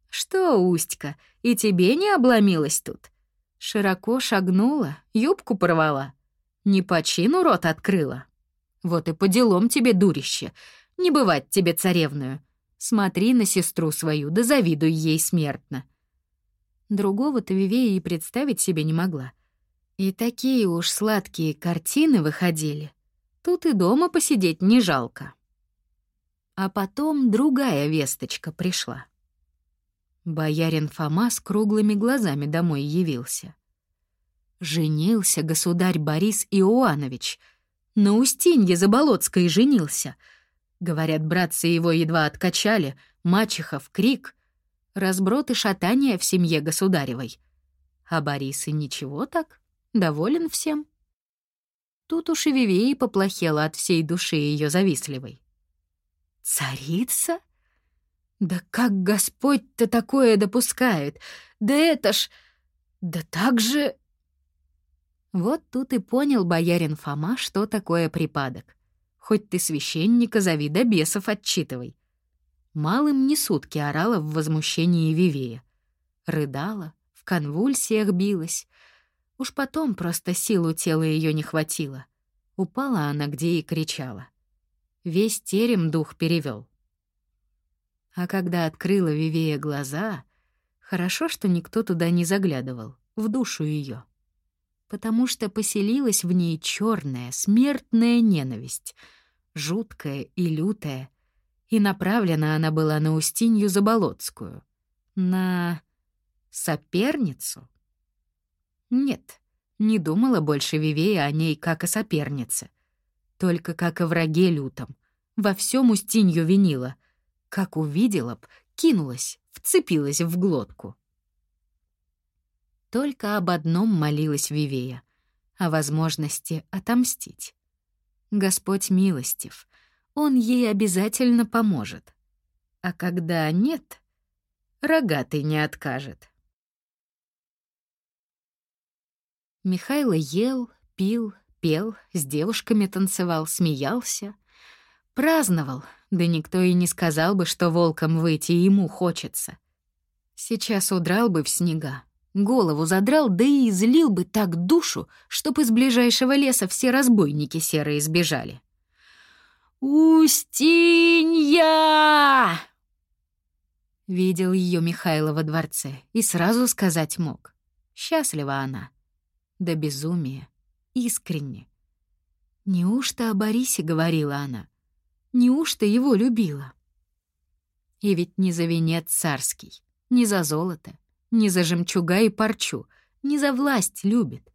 S1: «Что, Устька, и тебе не обломилась тут?» Широко шагнула, юбку порвала. Не по чину рот открыла? Вот и по делам тебе, дурище. Не бывать тебе царевную. Смотри на сестру свою, да завидуй ей смертно. Другого-то Вивея и представить себе не могла. И такие уж сладкие картины выходили. Тут и дома посидеть не жалко. А потом другая весточка пришла. Боярин Фома с круглыми глазами домой явился. Женился государь Борис Иоанович. На Устинье Заболоцкой женился. Говорят, братцы его едва откачали, мачеха в крик. Разброд и шатание в семье государевой. А Борис и ничего так, доволен всем. Тут уж и Вивеи поплохела от всей души ее завистливой. «Царица? Да как Господь-то такое допускает? Да это ж... Да так же...» Вот тут и понял боярин Фома, что такое припадок. Хоть ты священника зови да бесов отчитывай. Малым не сутки орала в возмущении Вивея. Рыдала, в конвульсиях билась. Уж потом просто силу тела ее не хватило. Упала она где и кричала. Весь терем дух перевел. А когда открыла Вивея глаза, хорошо, что никто туда не заглядывал, в душу ее потому что поселилась в ней черная, смертная ненависть, жуткая и лютая, и направлена она была на Устинью Заболоцкую, на соперницу. Нет, не думала больше Вивея о ней как о сопернице, только как о враге лютом, во всем Устинью винила, как увидела б, кинулась, вцепилась в глотку. Только об одном молилась Вивея — о возможности отомстить. Господь милостив, Он ей обязательно поможет. А когда нет, рогатый не откажет. Михайло ел, пил, пел, с девушками танцевал, смеялся. Праздновал, да никто и не сказал бы, что волком выйти ему хочется. Сейчас удрал бы в снега, Голову задрал, да и излил бы так душу, чтоб из ближайшего леса все разбойники серые сбежали. «Устинья!» Видел ее Михайло во дворце и сразу сказать мог. Счастлива она. Да безумие. Искренне. Неужто о Борисе говорила она? Неужто его любила? И ведь не за венец царский, не за золото, не за жемчуга и парчу, не за власть любит.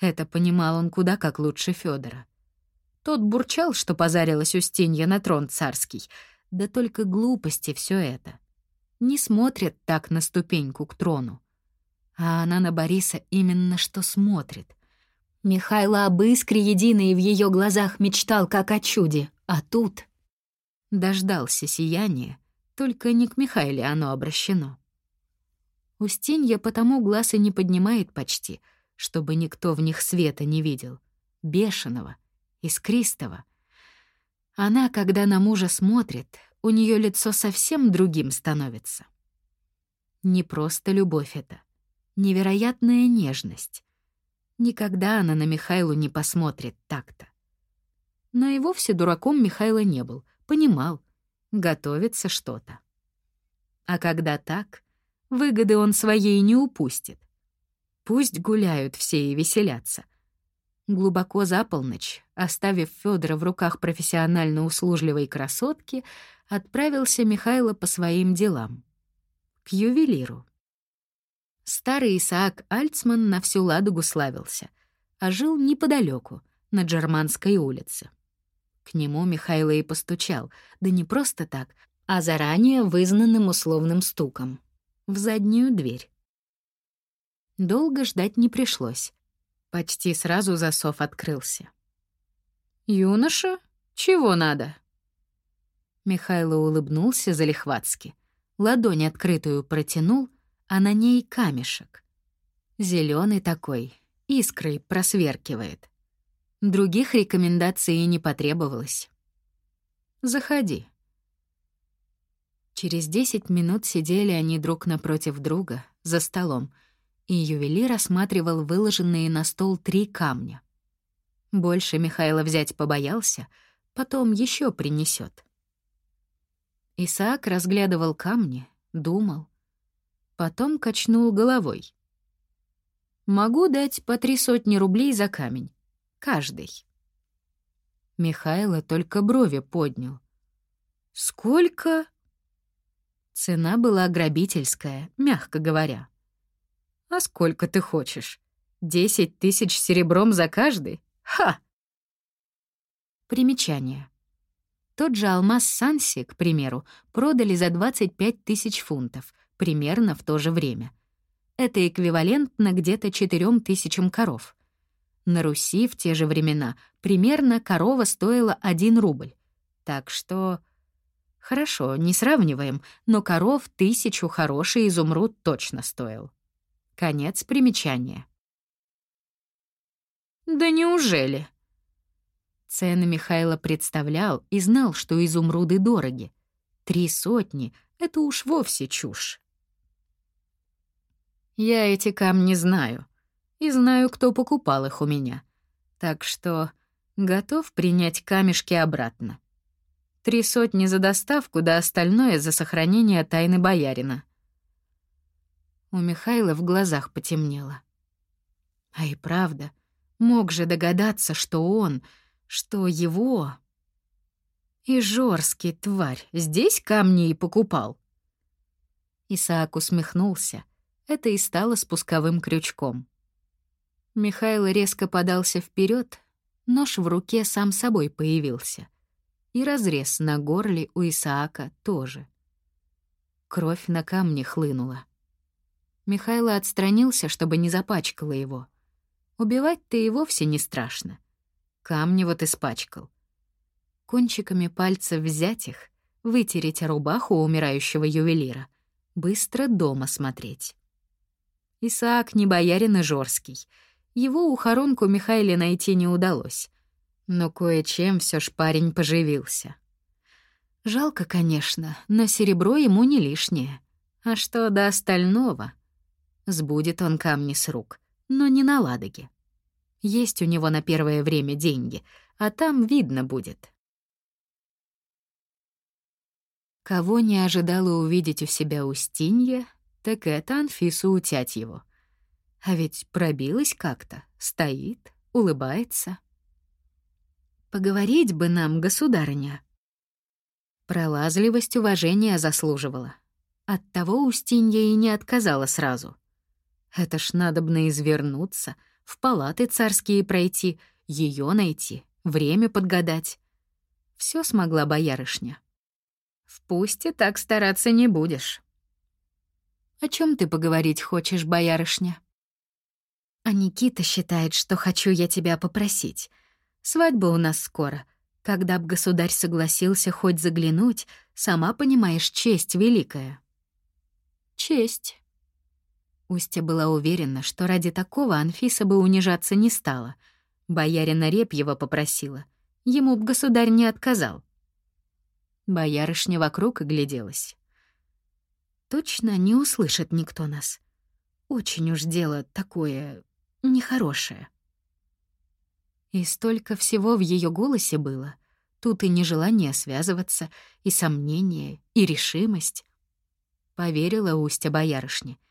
S1: Это понимал он куда как лучше Федора. Тот бурчал, что позарилась Устинья на трон царский. Да только глупости все это. Не смотрит так на ступеньку к трону. А она на Бориса именно что смотрит. Михайло об искре единой в ее глазах мечтал как о чуде, а тут... Дождался сияния, только не к Михайле оно обращено. Устинья потому глаз и не поднимает почти, чтобы никто в них света не видел. Бешеного, искристого. Она, когда на мужа смотрит, у нее лицо совсем другим становится. Не просто любовь это, невероятная нежность. Никогда она на Михайлу не посмотрит так-то. Но и вовсе дураком Михайла не был, понимал, готовится что-то. А когда так, Выгоды он своей не упустит. Пусть гуляют все и веселятся. Глубоко за полночь, оставив Федора в руках профессионально услужливой красотки, отправился Михайло по своим делам. К ювелиру. Старый Исаак Альцман на всю Ладогу славился, а жил неподалеку, на Джерманской улице. К нему Михайло и постучал, да не просто так, а заранее вызнанным условным стуком в заднюю дверь. Долго ждать не пришлось. Почти сразу засов открылся. «Юноша, чего надо?» Михайло улыбнулся залихватски. Ладонь открытую протянул, а на ней камешек. Зеленый такой, искрой просверкивает. Других рекомендаций и не потребовалось. «Заходи», Через десять минут сидели они друг напротив друга, за столом, и ювелир осматривал выложенные на стол три камня. Больше Михайло взять побоялся, потом еще принесет. Исаак разглядывал камни, думал. Потом качнул головой. «Могу дать по три сотни рублей за камень. Каждый». Михайло только брови поднял. «Сколько?» Цена была грабительская, мягко говоря. «А сколько ты хочешь? Десять тысяч серебром за каждый? Ха!» Примечание. Тот же алмаз Санси, к примеру, продали за 25 тысяч фунтов, примерно в то же время. Это эквивалентно где-то 4 тысячам коров. На Руси в те же времена примерно корова стоила 1 рубль. Так что... Хорошо, не сравниваем, но коров тысячу хороший изумруд точно стоил. Конец примечания. «Да неужели?» Цены Михайло представлял и знал, что изумруды дороги. Три сотни — это уж вовсе чушь. Я эти камни знаю. И знаю, кто покупал их у меня. Так что готов принять камешки обратно. Три сотни за доставку, да остальное за сохранение тайны боярина. У Михайла в глазах потемнело. А и правда, мог же догадаться, что он — что его... И Жорский, тварь, здесь камни и покупал. Исаак усмехнулся. Это и стало спусковым крючком. Михаил резко подался вперед, нож в руке сам собой появился. И разрез на горле у Исаака тоже. Кровь на камне хлынула. Михайло отстранился, чтобы не запачкало его. Убивать-то и вовсе не страшно. Камни вот испачкал. Кончиками пальцев взять их, вытереть рубаху умирающего ювелира, быстро дома смотреть. Исаак не боярин и жорский. Его ухоронку Михаиле найти не удалось. Но кое-чем все ж парень поживился. Жалко, конечно, но серебро ему не лишнее. А что до остального? Сбудет он камни с рук, но не на Ладоге. Есть у него на первое время деньги, а там видно будет. Кого не ожидала увидеть у себя Устинья, так это Анфису Утятьеву. А ведь пробилась как-то, стоит, улыбается. Поговорить бы нам, государыня. Пролазливость уважения заслуживала. Оттого Устинья и не отказала сразу. Это ж надобно извернуться — в палаты царские пройти, ее найти, время подгадать. Все смогла боярышня. В пусте так стараться не будешь. О чем ты поговорить хочешь, боярышня? А Никита считает, что хочу я тебя попросить. Свадьба у нас скоро. Когда б государь согласился хоть заглянуть, сама понимаешь, честь великая. Честь. Устья была уверена, что ради такого Анфиса бы унижаться не стала. Боярина Репьева попросила. Ему б государь не отказал. Боярышня вокруг огляделась. Точно не услышит никто нас. Очень уж дело такое нехорошее. И столько всего в ее голосе было. Тут и нежелание связываться, и сомнение, и решимость. Поверила Устя боярышне —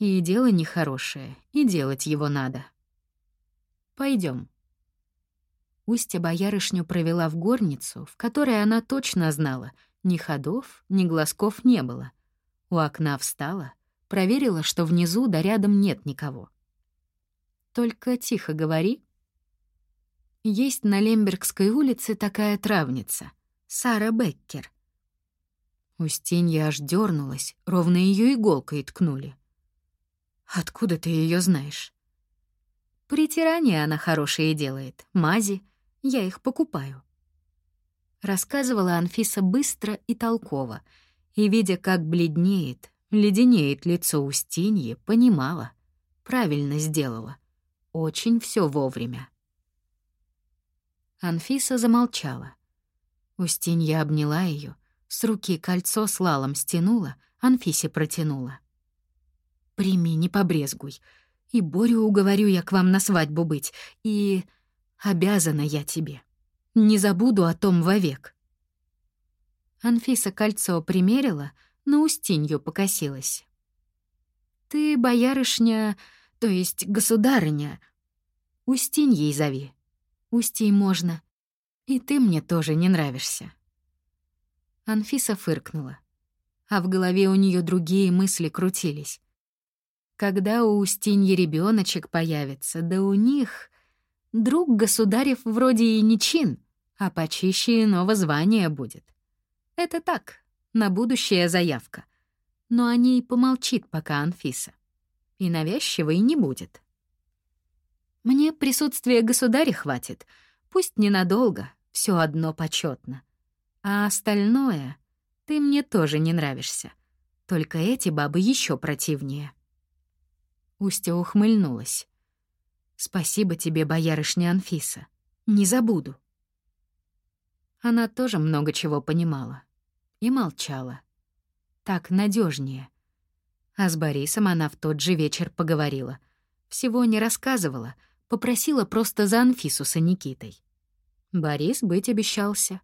S1: и дело нехорошее, и делать его надо. Пойдем. Устья боярышню провела в горницу, в которой она точно знала, ни ходов, ни глазков не было. У окна встала, проверила, что внизу да рядом нет никого. «Только тихо говори». Есть на Лембергской улице такая травница, Сара Беккер. Устинья аж дернулась, ровно ее иголкой ткнули. Откуда ты ее знаешь? Притирание она хорошие делает, мази, я их покупаю. Рассказывала Анфиса быстро и толково, и, видя, как бледнеет, леденеет лицо Устиньи, понимала. Правильно сделала. Очень все вовремя. Анфиса замолчала. Устинья обняла ее, с руки кольцо с лалом стянула, Анфисе протянула. Прими, не побрезгуй. И Борю уговорю я к вам на свадьбу быть. И...
S2: Обязана я тебе. Не забуду о том вовек. Анфиса кольцо примерила, на Устинью покосилась. «Ты, боярышня, то есть государыня, Устиньей зови. Устей можно. И ты мне тоже не нравишься». Анфиса фыркнула. А в голове у нее другие мысли крутились. Когда у Устиньи ребеночек появится, да у них... Друг государев вроде и не чин, а почище иного звания будет. Это так, на будущее заявка. Но о ней помолчит пока Анфиса. И навязчивой не будет. Мне присутствия государя хватит, пусть ненадолго, все одно почетно. А остальное ты мне тоже не нравишься. Только эти бабы еще противнее. Устя ухмыльнулась. Спасибо тебе, боярышня Анфиса. Не забуду. Она тоже много чего понимала и молчала. Так надежнее. А с Борисом она в тот же вечер поговорила. Всего не рассказывала, попросила просто за Анфису с Никитой. Борис быть обещался.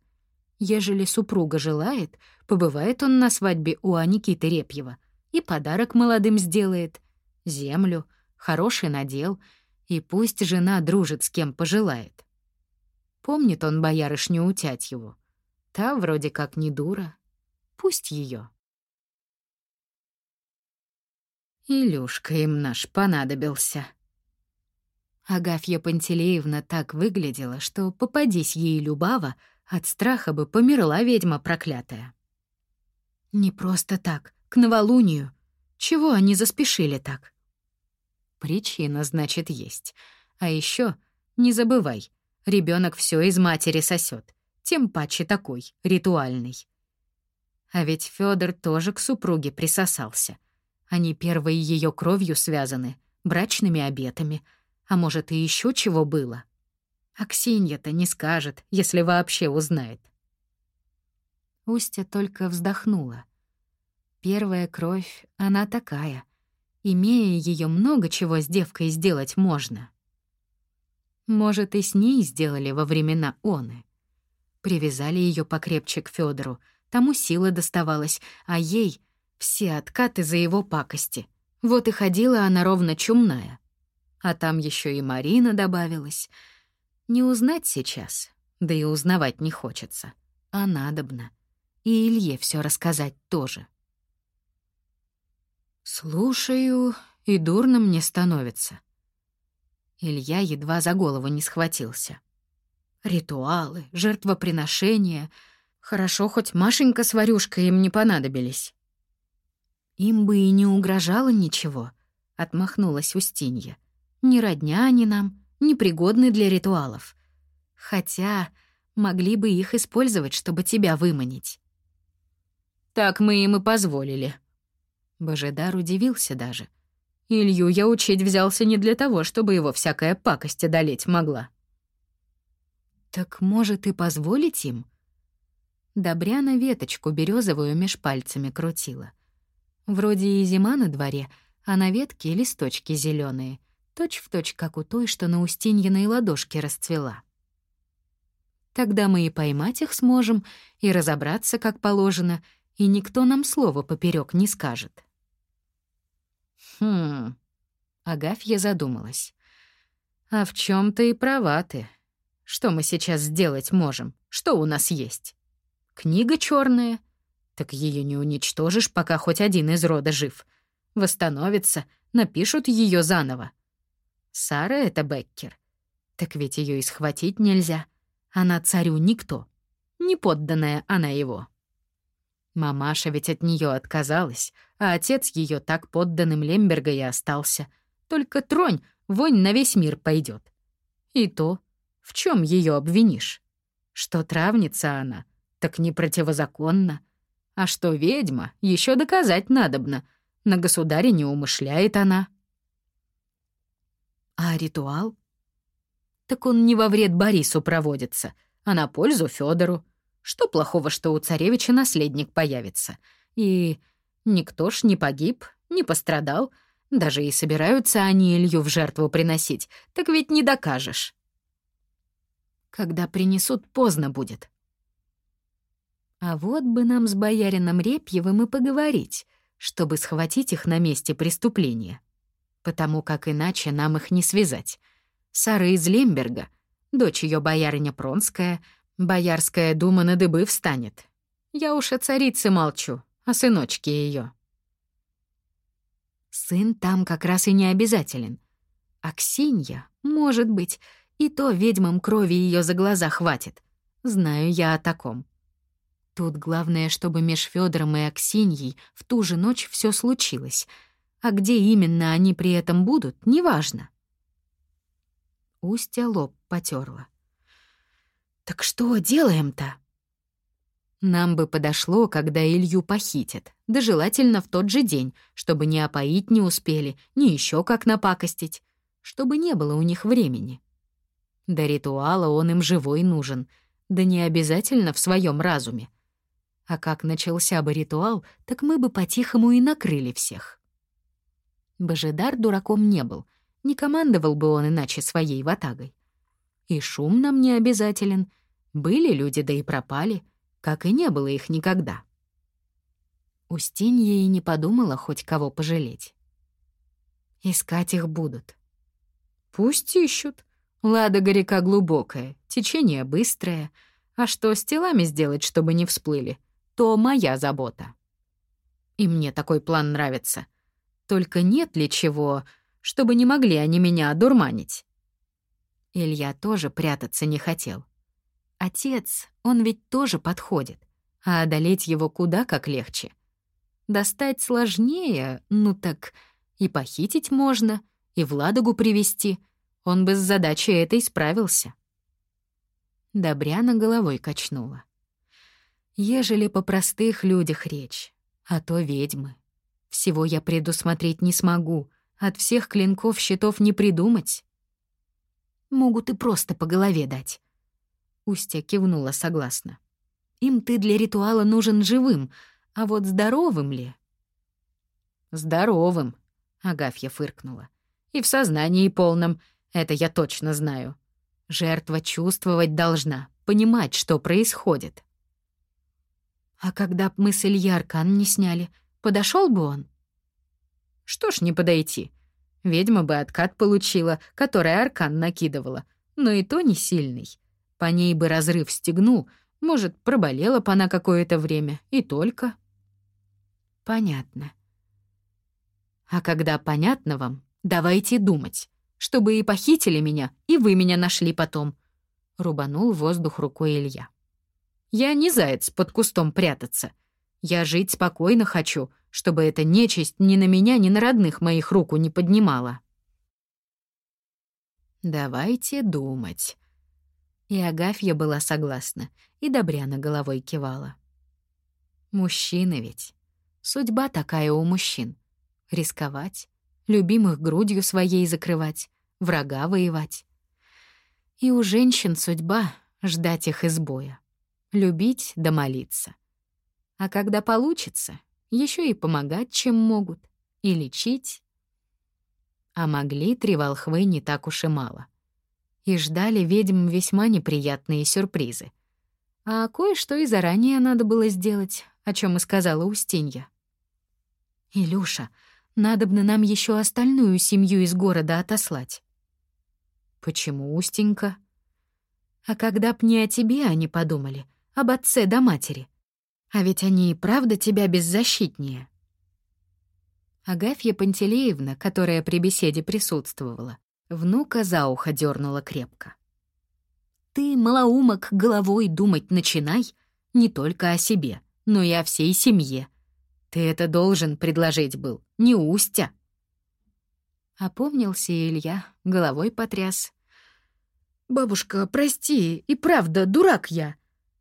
S2: Ежели супруга желает, побывает он на свадьбе у Аникиты Репьева и подарок молодым сделает. Землю, хороший надел, и пусть жена дружит с кем пожелает. Помнит он боярышню Утятьеву. Та вроде как не дура, Пусть ее. Илюшка им наш понадобился. Агафья Пантелеевна так выглядела, что, попадись ей Любава, от страха бы померла ведьма проклятая. Не просто так, к новолунию. Чего они заспешили так? Причина, значит, есть. А еще не забывай, ребенок все из матери сосет, тем паче такой, ритуальный. А ведь Федор тоже к супруге присосался. Они первой ее кровью связаны, брачными обетами. А может, и еще чего было? А Ксенья-то не скажет, если вообще узнает. Устя только вздохнула. Первая кровь, она такая. Имея ее много чего с девкой сделать можно. Может, и с ней сделали во времена оны. Привязали ее покрепче к Федору, тому сила доставалась, а ей — все откаты за его пакости. Вот и ходила она ровно чумная. А там еще и Марина добавилась. Не узнать сейчас, да и узнавать не хочется. А надобно. И Илье все рассказать тоже. Слушаю, и дурно мне становится. Илья едва за голову не схватился. Ритуалы, жертвоприношения — Хорошо, хоть Машенька с Варюшкой им не понадобились. Им бы и не угрожало ничего, отмахнулась Устинья. Ни родня они нам, ни пригодны для ритуалов. Хотя могли бы их использовать, чтобы тебя выманить. Так мы им и позволили. Божедар удивился даже. Илью я учить взялся не для того, чтобы его всякая пакость одолеть могла. Так может и позволить им? Добряна веточку березовую меж пальцами крутила. Вроде и зима на дворе, а на ветке листочки зеленые, точь в точь, как у той, что на Устиньиной ладошке расцвела. Тогда мы и поймать их сможем, и разобраться, как положено, и никто нам слова поперек не скажет. Хм. Агафья задумалась. А в чем то и права ты. Что мы сейчас сделать можем? Что у нас есть? Книга черная. Так ее не уничтожишь, пока хоть один из рода жив. Восстановится, напишут ее заново. Сара — это Беккер. Так ведь ее и схватить нельзя. Она царю никто. Не подданная она его. Мамаша ведь от нее отказалась, а отец ее так подданным Лемберга и остался. Только тронь, вонь на весь мир пойдет. И то, в чем ее обвинишь? Что травница она — так не противозаконно. А что ведьма, еще доказать надобно. На государе не умышляет она. А ритуал? Так он не во вред Борису проводится, а на пользу Федору. Что плохого, что у царевича наследник появится? И никто ж не погиб, не пострадал. Даже и собираются они Илью в жертву приносить, так ведь не докажешь. Когда принесут, поздно будет. А вот бы нам с боярином Репьевым и поговорить, чтобы схватить их на месте преступления. Потому как иначе нам их не связать. Сара из Лемберга, дочь ее боярыня Пронская, боярская дума на дыбы встанет. Я уж о царице молчу, о сыночке ее. Сын там как раз и не обязателен. А Ксинья, может быть, и то ведьмам крови ее за глаза хватит. Знаю я о таком. Тут главное, чтобы меж Федором и Аксиньей в ту же ночь все случилось. А где именно они при этом будут, неважно. Устья лоб потерла. «Так что делаем-то?» Нам бы подошло, когда Илью похитят, да желательно в тот же день, чтобы не опоить не успели, ни еще как напакостить, чтобы не было у них времени. До ритуала он им живой нужен, да не обязательно в своем разуме. А как начался бы ритуал, так мы бы по-тихому и накрыли всех. Божидар дураком не был, не командовал бы он иначе своей ватагой. И шум нам не обязателен. Были люди, да и пропали — как и не было их никогда. Устинья и не подумала хоть кого пожалеть. Искать их будут. Пусть ищут. Ладога река глубокая, течение быстрое. А что с телами сделать, чтобы не всплыли, то моя забота. И мне такой план нравится. Только нет ли чего, чтобы не могли они меня одурманить? Илья тоже прятаться не хотел. Отец, он ведь тоже подходит, а одолеть его куда как легче. Достать сложнее, ну так и похитить можно, и в Ладогу привести. Он бы с задачей этой справился. Добряна головой качнула. Ежели по простых людях речь, а то ведьмы. Всего я предусмотреть не смогу, от всех клинков щитов не придумать. Могут и просто по голове дать. Устья кивнула согласно. Им ты для ритуала нужен живым, а вот здоровым ли? Здоровым, Агафья фыркнула. И в сознании полном, это я точно знаю. Жертва чувствовать должна, понимать, что происходит. А когда б мы с Илья Аркан не сняли, подошел бы он? Что ж не подойти? Ведьма бы откат получила, который Аркан накидывала, но и то не сильный. По ней бы разрыв стегнул, может, проболела бы она какое-то время, и только. Понятно. А когда понятно вам, давайте думать, чтобы и похитили меня, и вы меня нашли потом. Рубанул воздух рукой Илья. Я не заяц под кустом прятаться. Я жить спокойно хочу, чтобы эта нечисть ни на меня, ни на родных моих руку не поднимала. Давайте думать. И Агафья была согласна, и Добряна головой кивала. Мужчины ведь. Судьба такая у мужчин. Рисковать, любимых грудью своей закрывать, врага воевать. И у женщин судьба — ждать их из боя. Любить да молиться. А когда получится, еще и помогать, чем могут, и лечить. А могли три волхвы не так уж и мало — и ждали ведьм весьма неприятные сюрпризы. А кое-что и заранее надо было сделать, о чем и сказала Устинья. «Илюша, надобно нам еще остальную семью из города отослать». «Почему, Устенька?» «А когда б не о тебе они подумали, об отце да матери. А ведь они и правда тебя беззащитнее». Агафья Пантелеевна, которая при беседе присутствовала, Внука за ухо дернула крепко. «Ты, малоумок, головой думать начинай не только о себе, но и о всей семье. Ты это должен предложить был, не Устя». Опомнился Илья, головой потряс. «Бабушка, прости, и правда, дурак я.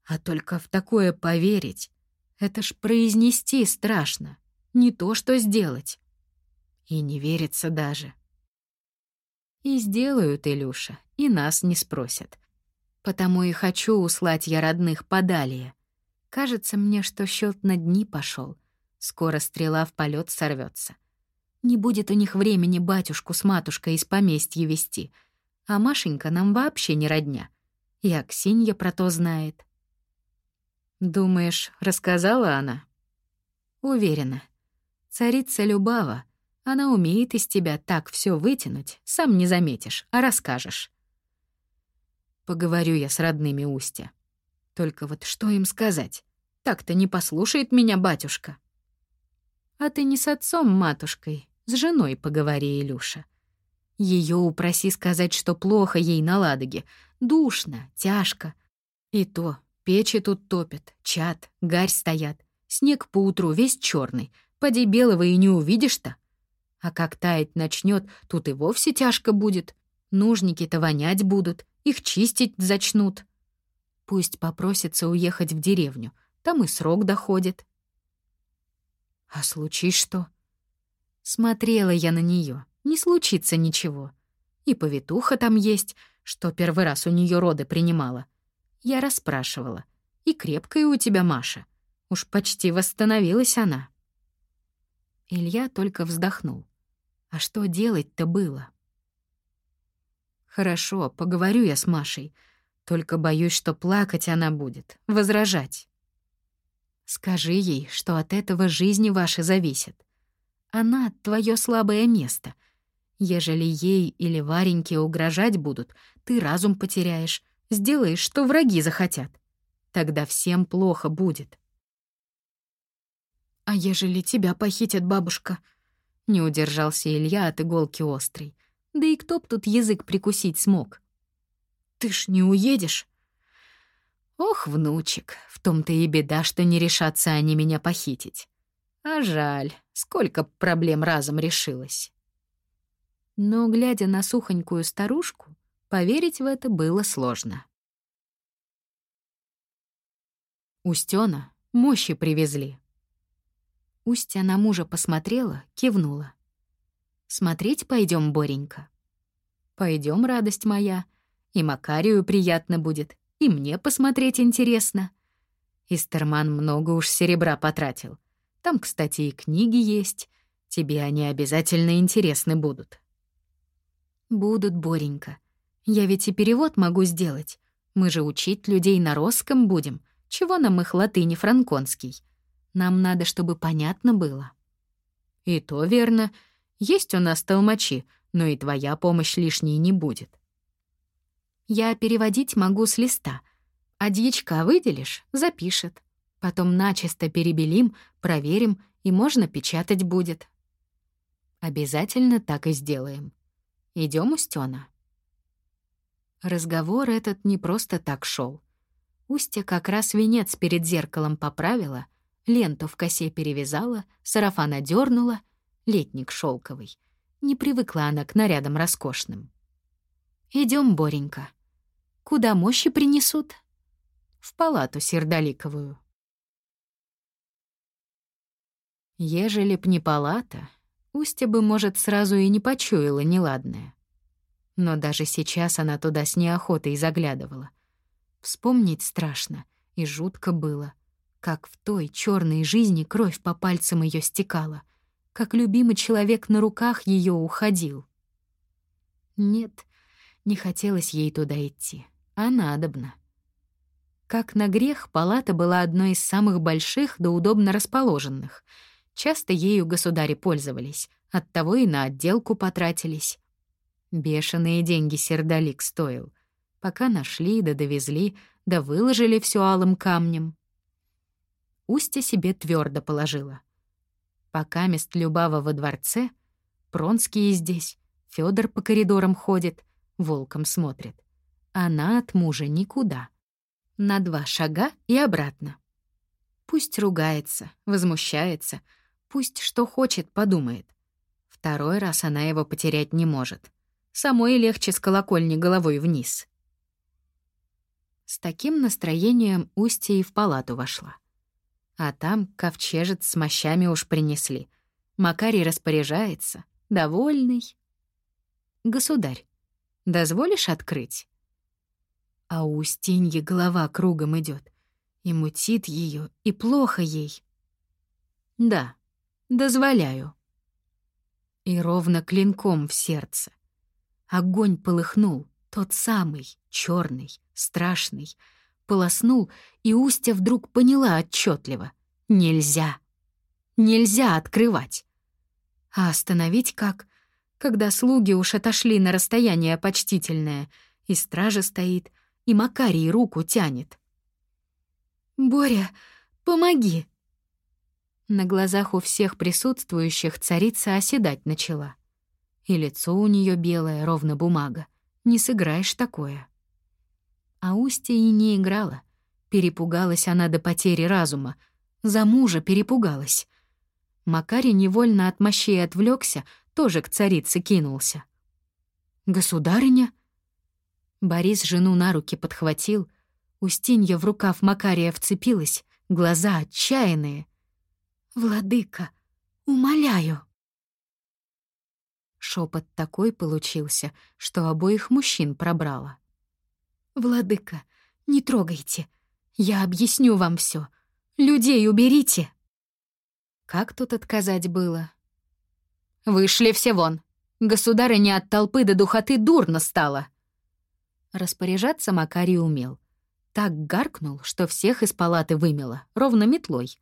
S2: А только в такое поверить. Это ж произнести страшно, не то что сделать. И не верится даже». И сделают, Илюша, и нас не спросят. Потому и хочу услать я родных подалее. Кажется мне, что счет на дни пошел. Скоро стрела в полет сорвется. Не будет у них времени батюшку с матушкой из поместья вести, а Машенька нам вообще не родня. И Аксинья про то знает. Думаешь, рассказала она? Уверена. Царица Любава, она умеет из тебя так все вытянуть, сам не заметишь, а расскажешь. Поговорю я с родными Устя. Только вот что им сказать? Так-то не послушает меня батюшка. А ты не с отцом, матушкой, с женой поговори, Илюша. Ее упроси сказать, что плохо ей на Ладоге. Душно, тяжко. И то печи тут топят, чат, гарь стоят. Снег поутру весь черный, поди белого и не увидишь-то. А как таять начнет, тут и вовсе тяжко будет. Нужники-то вонять будут, их чистить зачнут. Пусть попросится уехать в деревню, там и срок доходит. А случись что? Смотрела я на нее, не случится ничего. И повитуха там есть, что первый раз у нее роды принимала. Я расспрашивала. И крепкая у тебя Маша. Уж почти восстановилась она. Илья только вздохнул. А что делать-то было? Хорошо, поговорю я с Машей. Только боюсь, что плакать она будет, возражать. Скажи ей, что от этого жизни ваши зависит. Она — твое слабое место. Ежели ей или Вареньке угрожать будут, ты разум потеряешь, сделаешь, что враги захотят. Тогда всем плохо будет. «А ежели тебя похитят, бабушка?» Не удержался Илья от иголки острой. Да и кто б тут язык прикусить смог? «Ты ж не уедешь?» «Ох, внучек, в том-то и беда, что не решатся они меня похитить. А жаль, сколько проблем разом решилось». Но, глядя на сухонькую старушку, поверить в это было сложно. Устёна мощи привезли. Устья на мужа посмотрела, кивнула. «Смотреть пойдем, Боренька?» Пойдем, радость моя. И Макарию приятно будет, и мне посмотреть интересно. Истерман много уж серебра потратил. Там, кстати, и книги есть. Тебе они обязательно интересны будут». «Будут, Боренька. Я ведь и перевод могу сделать. Мы же учить людей на русском будем. Чего нам их латыни франконский?» Нам надо, чтобы понятно было. И то верно. Есть у нас толмачи, но и твоя помощь лишней не будет. Я переводить могу с листа. А дьячка выделишь — запишет. Потом начисто перебелим, проверим, и можно печатать будет. Обязательно так и сделаем. Идем, Устёна. Разговор этот не просто так шел. Устья как раз венец перед зеркалом поправила — Ленту в косе перевязала, сарафан одернула, летник шелковый. Не привыкла она к нарядам роскошным. Идем, Боренька. Куда мощи принесут? В палату сердоликовую. Ежели б не палата, Устя бы, может, сразу и не почуяла неладное. Но даже сейчас она туда с неохотой заглядывала. Вспомнить страшно и жутко было — как в той черной жизни кровь по пальцам ее стекала, как любимый человек на руках ее уходил. Нет, не хотелось ей туда идти, а надобно. Как на грех, палата была одной из самых больших да удобно расположенных. Часто ею государи пользовались, оттого и на отделку потратились. Бешеные деньги сердолик стоил. Пока нашли да довезли, да выложили все алым камнем. Устья себе твердо положила. Пока мест Любава во дворце, Пронские здесь, Федор по коридорам ходит, волком смотрит. Она от мужа никуда. На два шага и обратно. Пусть ругается, возмущается, пусть что хочет, подумает. Второй раз она его потерять не может. Самой легче с колокольни головой вниз. С таким настроением Устья и в палату вошла. А там ковчежец с мощами уж принесли. Макарий распоряжается, довольный. «Государь, дозволишь открыть?» А у Устиньи голова кругом идет, и мутит ее, и плохо ей. «Да, дозволяю». И ровно клинком в сердце. Огонь полыхнул, Тот самый, черный, страшный. Полоснул, и Устя вдруг поняла отчетливо: Нельзя. Нельзя открывать. А остановить как? Когда слуги уж отошли на расстояние почтительное, и стража стоит, и Макарий руку тянет. «Боря, помоги!» На глазах у всех присутствующих царица оседать начала. И лицо у нее белое, ровно бумага. Не сыграешь такое. А Устья и не играла. Перепугалась она до потери разума. За мужа перепугалась. Макарий невольно от мощей отвлекся, тоже к царице кинулся. «Государыня?» Борис жену на руки подхватил, Устинья в рукав Макария вцепилась, глаза отчаянные. «Владыка, умоляю!» Шепот такой получился, что обоих мужчин пробрало. «Владыка, не трогайте. Я объясню вам все. Людей уберите!» Как тут отказать было? «Вышли все вон! Государыня от толпы до духоты дурно стало!» Распоряжаться Макарий умел так гаркнул, что всех из палаты вымело, ровно метлой.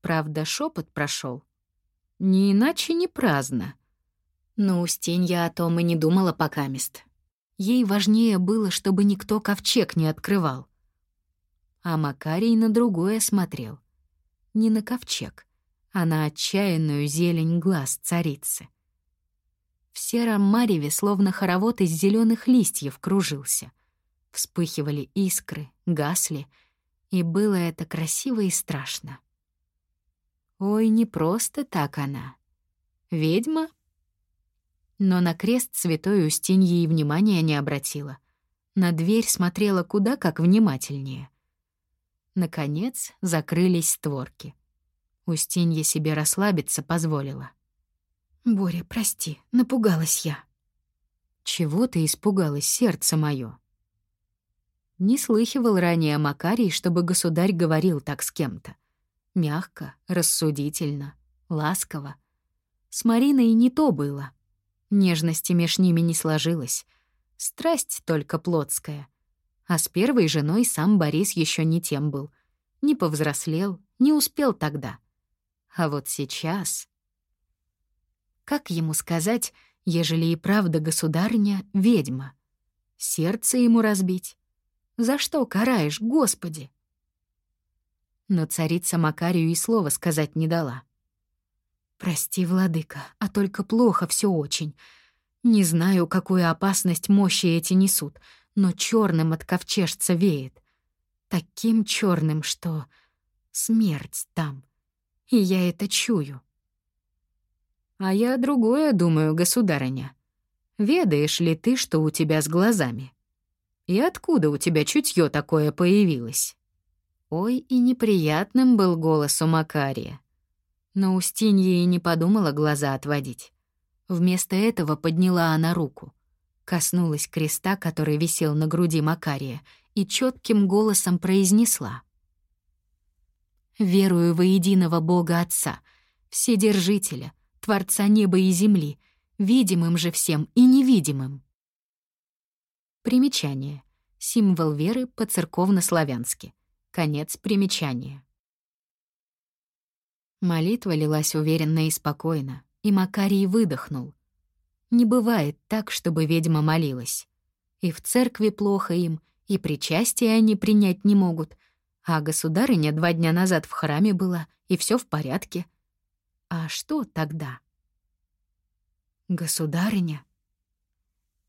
S2: Правда, шепот прошел. Не иначе не праздно. Но Устинья о том и не думала покамест. Ей важнее было, чтобы никто ковчег не открывал. А Макарий на другое смотрел. Не на ковчег, а на отчаянную зелень глаз царицы. В сером мареве словно хоровод из зеленых листьев кружился. Вспыхивали искры, гасли, и было это красиво и страшно. Ой, не просто так она. Ведьма? Но на крест святой Устиньи и внимания не обратила. На дверь смотрела куда как внимательнее. Наконец закрылись створки. Устинья себе расслабиться позволила. «Боря, прости, напугалась я». «Чего ты испугалась, сердце моё?» Не слыхивал ранее Макарий, чтобы государь говорил так с кем-то. Мягко, рассудительно, ласково. С Мариной не то было. Нежности меж ними не сложилось. Страсть только плотская. А с первой женой сам Борис еще не тем был. Не повзрослел, не успел тогда. А вот сейчас... Как ему сказать, ежели и правда государня — ведьма? Сердце ему разбить? За что караешь, Господи?» Но царица Макарию и слова сказать не дала. «Прости, владыка, а только плохо все очень. Не знаю, какую опасность мощи эти несут, но черным от ковчежца веет. Таким черным, что смерть там. И я это чую». «А я другое думаю, государыня. Ведаешь ли ты, что у тебя с глазами?» И откуда у тебя чутье такое появилось?» Ой, и неприятным был голос у Макария. Но Устинья и не подумала глаза отводить. Вместо этого подняла она руку, коснулась креста, который висел на груди Макария, и четким голосом произнесла. «Верую во единого Бога Отца, Вседержителя, Творца неба и земли, видимым же всем и невидимым». Примечание. Символ веры по-церковно-славянски. Конец примечания. Молитва лилась уверенно и спокойно, и Макарий выдохнул. Не бывает так, чтобы ведьма молилась. И в церкви плохо им, и причастия они принять не могут, а государыня два дня назад в храме была, и все в порядке. А что тогда? Государыня?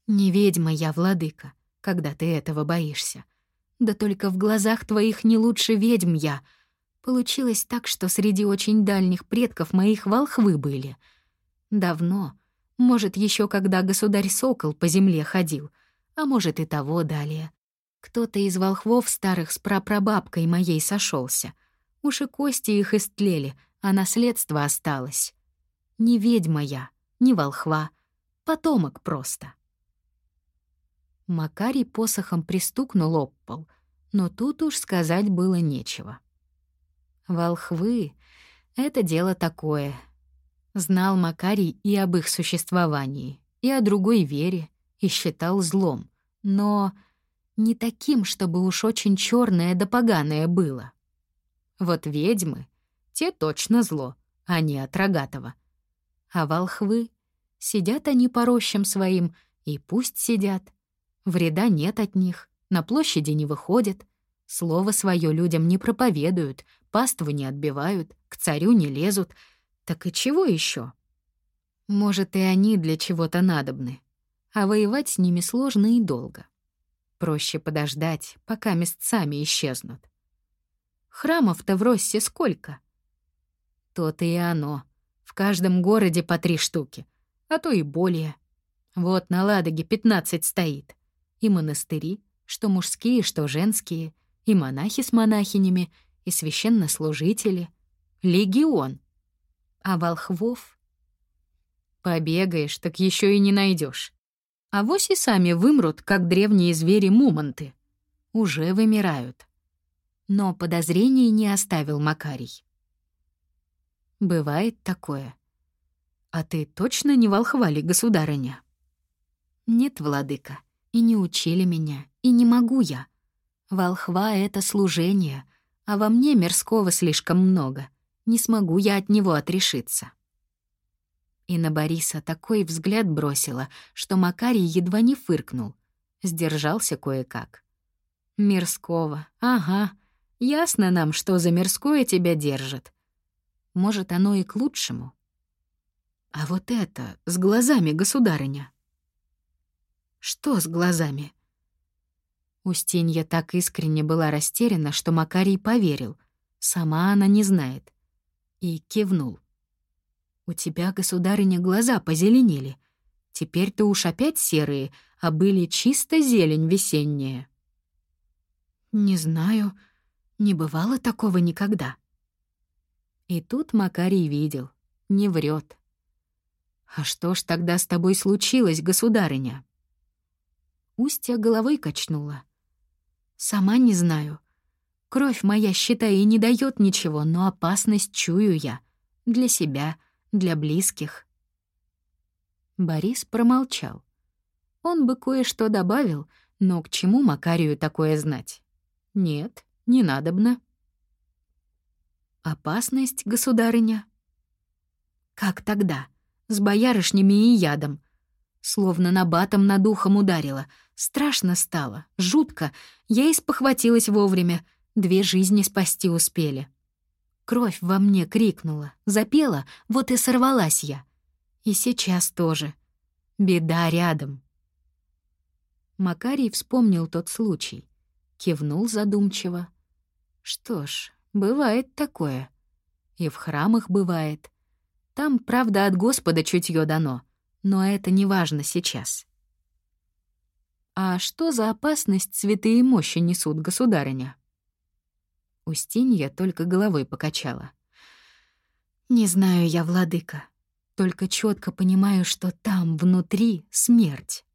S2: Не ведьма я, владыка, когда ты этого боишься. Да только в глазах твоих не лучше ведьм я. Получилось так, что среди очень дальних предков моих волхвы были. Давно, может, еще когда государь-сокол по земле ходил, а может и того далее. Кто-то из волхвов старых с прапрабабкой моей сошелся. Уж кости их истлели, а наследство осталось. Не ведьма я, не волхва, потомок просто. Макарий посохом пристукнул об пол, но тут уж сказать было нечего. Волхвы — это дело такое. Знал Макарий и об их существовании, и о другой вере, и считал злом, но не таким, чтобы уж очень черное да поганое было. Вот ведьмы, те точно зло, а не от Рогатого. А волхвы, сидят они по рощам своим, и пусть сидят. Вреда нет от них, на площади не выходят, слово свое людям не проповедуют, паству не отбивают, к царю не лезут. Так и чего еще? Может, и они для чего-то надобны, а воевать с ними сложно и долго. Проще подождать, пока местцами исчезнут. Храмов-то в Россе сколько? То-то и оно. В каждом городе по три штуки, а то и более. Вот на Ладоге пятнадцать стоит. И монастыри, что мужские, что женские, и монахи с монахинями, и священнослужители. Легион. А волхвов? Побегаешь, так еще и не найдешь. А вось и сами вымрут, как древние звери-мумонты. Уже вымирают. Но подозрений не оставил Макарий. Бывает такое. А ты точно не волхвали, государыня? Нет, владыка, и не учили меня, и не могу я. Волхва — это служение, а во мне мирского слишком много. Не смогу я от него отрешиться. И на Бориса такой взгляд бросила, что Макарий едва не фыркнул. Сдержался кое-как. «Мирского, ага. Ясно нам, что за мирское тебя держит. Может, оно и к лучшему. А вот это, с глазами, государыня. Что с глазами? Устинья так искренне была растеряна, что Макарий поверил. Сама она не знает. И кивнул. «У тебя, государыня, глаза позеленели. Теперь-то уж опять серые, а были чисто зелень весенняя». «Не знаю. Не бывало такого никогда». И тут Макарий видел. Не врет. «А что ж тогда с тобой случилось, государыня?» Устья головой качнула. «Сама не знаю. Кровь моя, считай, и не дает ничего, но опасность чую я. Для себя, для близких. Борис промолчал. Он бы кое-что добавил, но к чему Макарию такое знать? Нет, не надобно. Опасность, государыня? Как тогда? С боярышнями и ядом. Словно набатом над ухом ударило. Страшно стало, жутко. Я испохватилась вовремя. Две жизни спасти успели. Кровь во мне крикнула, запела, вот и сорвалась я. И сейчас тоже. Беда рядом. Макарий вспомнил тот случай. Кивнул задумчиво. Что ж, бывает такое. И в храмах бывает. Там, правда, от Господа чутье дано, но это не важно сейчас. А что за опасность святые мощи несут, государыня? Устинья только головой покачала. «Не знаю я, владыка. Только четко понимаю, что там, внутри, смерть.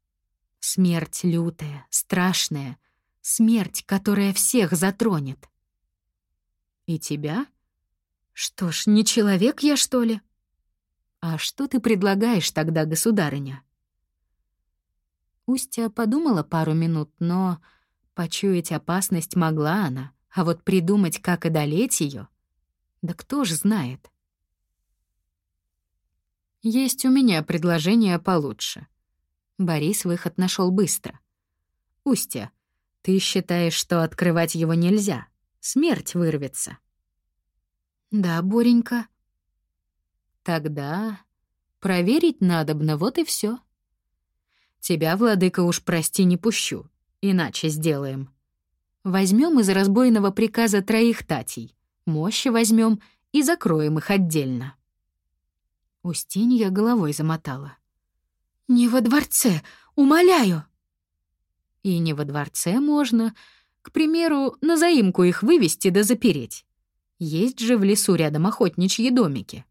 S2: Смерть лютая, страшная. Смерть, которая всех затронет». «И тебя? Что ж, не человек я, что ли?» «А что ты предлагаешь тогда, государыня?» Устья подумала пару минут, но почуять опасность могла она. А вот придумать, как одолеть ее, да кто ж знает. Есть у меня предложение получше. Борис выход нашел быстро. Устья, ты считаешь, что открывать его нельзя? Смерть вырвется. Да, Боренька. Тогда проверить надобно, вот и все. Тебя, владыка, уж прости не пущу, иначе сделаем. Возьмем из разбойного приказа троих татей, мощи возьмем и закроем их отдельно. Устинья головой замотала. «Не во дворце, умоляю!» И не во дворце можно. К примеру, на заимку их вывести да запереть. Есть же в лесу рядом охотничьи домики.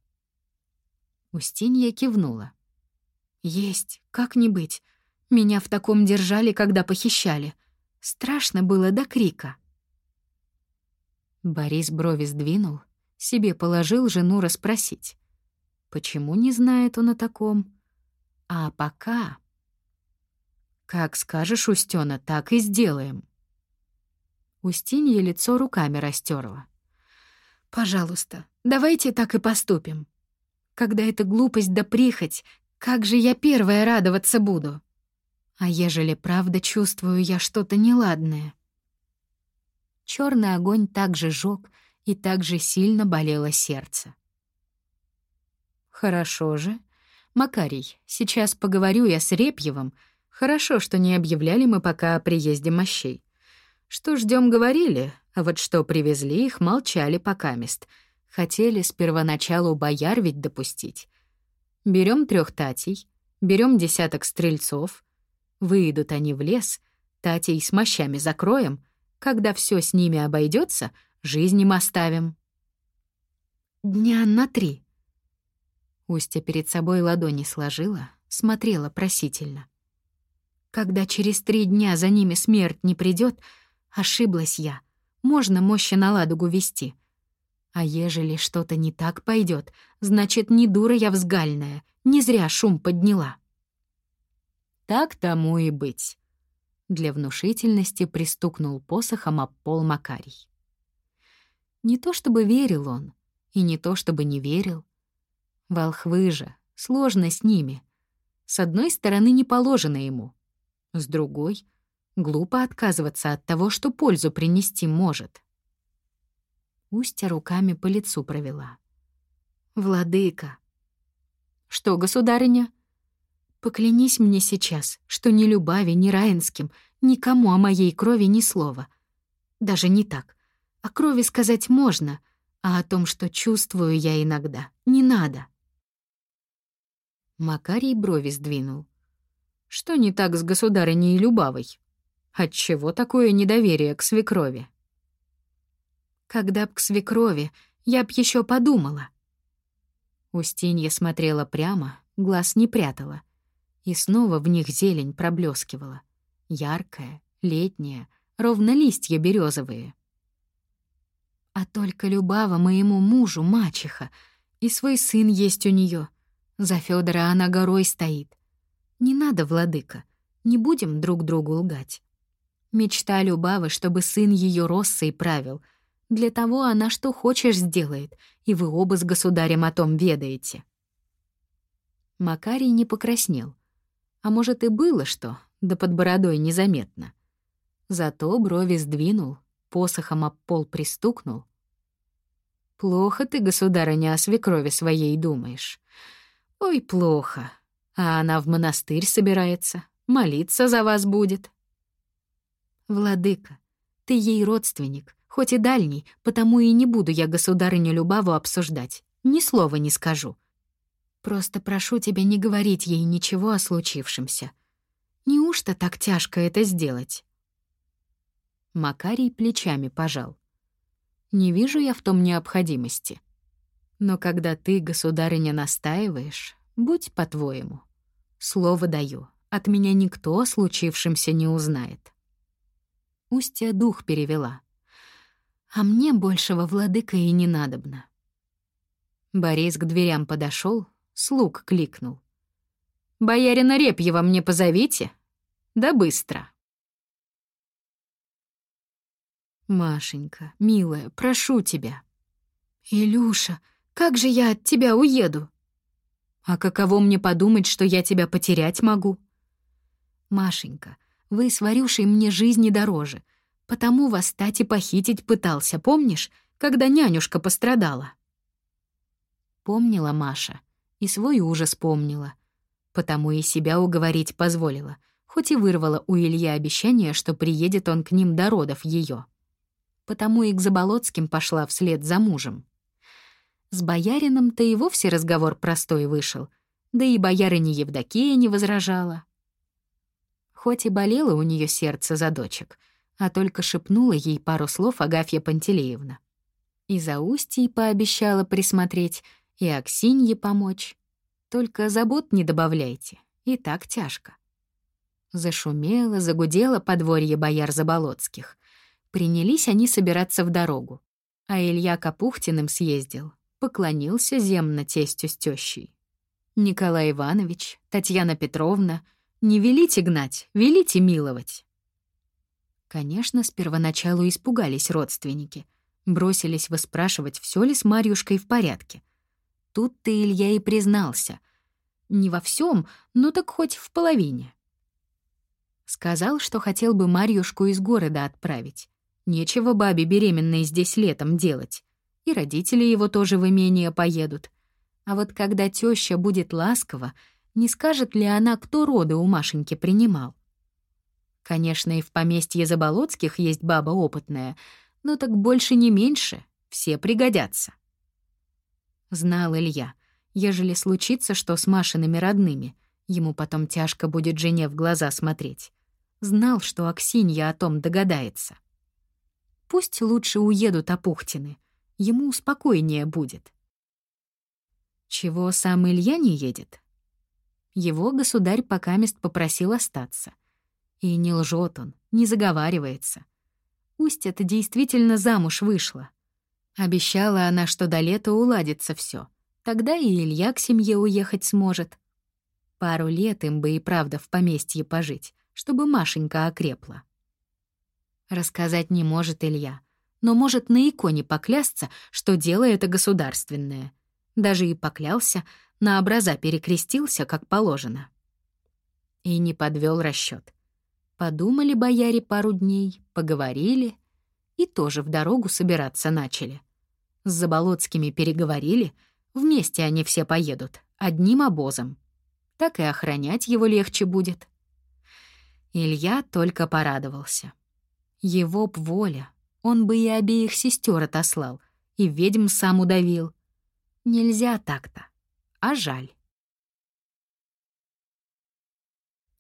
S2: Устинья кивнула. «Есть, как не быть. Меня в таком держали, когда похищали. Страшно было до крика. Борис брови сдвинул, себе положил жену расспросить. Почему не знает он о таком? А пока... «Как скажешь, Устёна, так и сделаем». Устинье лицо руками растерла. «Пожалуйста, давайте так и поступим. Когда эта глупость да прихоть, как же я первая радоваться буду? А ежели правда чувствую я что-то неладное?» Черный огонь также жёг, и также сильно болело сердце. «Хорошо же. Макарий, сейчас поговорю я с Репьевым. Хорошо, что не объявляли мы пока о приезде мощей. Что ждем, говорили, а вот что привезли их, молчали покамест. Хотели с первоначалу бояр ведь допустить. Берем трех татей, берем десяток стрельцов. Выйдут они в лес, татей с мощами закроем. Когда все с ними обойдется, жизнь им оставим. Дня на три. Устя перед собой ладони сложила, смотрела просительно. Когда через три дня за ними смерть не придет, ошиблась я. Можно мощи на ладугу вести. А ежели что-то не так пойдет, значит, не дура я взгальная, не зря шум подняла. Так тому и быть. Для внушительности пристукнул посохом об пол Макарий. Не то чтобы верил он, и не то чтобы не верил. Волхвы же, сложно с ними. С одной стороны, не положено ему. С другой, глупо отказываться от того, что пользу принести может. Устья руками по лицу провела. «Владыка!» «Что, государыня?» «Поклянись мне сейчас, что ни Любави, ни Раинским, никому о моей крови ни слова. Даже не так. О крови сказать можно, а о том, что чувствую я иногда, не надо». Макарий брови сдвинул. Что не так с государыней Любавой? Отчего такое недоверие к свекрови? Когда б к свекрови, я б еще подумала. Устинья смотрела прямо, глаз не прятала. И снова в них зелень проблескивала. Яркая, летняя, ровно листья березовые. А только Любава моему мужу мачеха, и свой сын есть у нее. За Федора она горой стоит. Не надо, владыка, не будем друг другу лгать. Мечта Любавы, чтобы сын ее Россой правил. Для того она что хочешь сделает, и вы оба с государем о том ведаете. Макарий не покраснел. А может, и было что, да под бородой незаметно. Зато брови сдвинул, посохом об пол пристукнул. «Плохо ты, государыня, о свекрови своей думаешь. Ой, плохо. А она в монастырь собирается, молиться за вас будет. Владыка, ты ей родственник, хоть и дальний, потому и не буду я государыню Любаву обсуждать, ни слова не скажу. Просто прошу тебя не говорить ей ничего о случившемся. Неужто так тяжко это сделать?» Макарий плечами пожал. «Не вижу я в том необходимости. Но когда ты, государыня, настаиваешь, будь по-твоему. Слово даю, от меня никто о случившемся не узнает. Устья дух перевела. А мне большего владыка и не надобно. Борис к дверям подошел, слуг кликнул. «Боярина Репьева мне позовите?» «Да быстро». «Машенька, милая, прошу тебя». «Илюша, как же я от тебя уеду? А каково мне подумать, что я тебя потерять могу? Машенька, вы с Варюшей мне жизни дороже, потому вас Тати похитить пытался, помнишь, когда нянюшка пострадала? Помнила Маша, и свой ужас помнила, потому и себя уговорить позволила, хоть и вырвала у Ильи обещание, что приедет он к ним до родов ее. Потому и к Заболоцким пошла вслед за мужем. С боярином-то и вовсе разговор простой вышел, да и боярыня Евдокия не возражала. Хоть и болело у нее сердце за дочек, а только шепнула ей пару слов Агафья Пантелеевна. И за Устьей пообещала присмотреть, и Аксинье помочь. Только забот не добавляйте, и так тяжко. Зашумело, загудело подворье бояр Заболоцких. Принялись они собираться в дорогу. А Илья Капухтиным съездил, поклонился земно тестю с тещей. Николай Иванович, Татьяна Петровна, Не велите гнать, велите миловать. Конечно, с первоначалу испугались родственники. Бросились выспрашивать, все ли с Марьюшкой в порядке. Тут-то Илья и признался. Не во всем, но так хоть в половине. Сказал, что хотел бы Марьюшку из города отправить. Нечего бабе беременной здесь летом делать. И родители его тоже в имение поедут. А вот когда теща будет ласкова, не скажет ли она, кто роды у Машеньки принимал? Конечно, и в поместье Заболоцких есть баба опытная, но так больше не меньше, все пригодятся. Знал Илья, ежели случится что с Машиными родными, ему потом тяжко будет жене в глаза смотреть. Знал, что Аксинья о том догадается. Пусть лучше уедут Апухтины, ему спокойнее будет. Чего сам Илья не едет? Его государь покамест попросил остаться. И не лжет он, не заговаривается. Пусть это действительно замуж вышла. Обещала она, что до лета уладится все. Тогда и Илья к семье уехать сможет. Пару лет им бы и правда в поместье пожить, чтобы Машенька окрепла. Рассказать не может Илья, но может на иконе поклясться, что дело это государственное. Даже и поклялся, на образа перекрестился, как положено. И не подвел расчет. Подумали бояре пару дней, поговорили и тоже в дорогу собираться начали. С Заболоцкими переговорили, вместе они все поедут, одним обозом. Так и охранять его легче будет. Илья только порадовался. Его б воля, он бы и обеих сестер отослал, и ведьм сам удавил. Нельзя так-то, а жаль.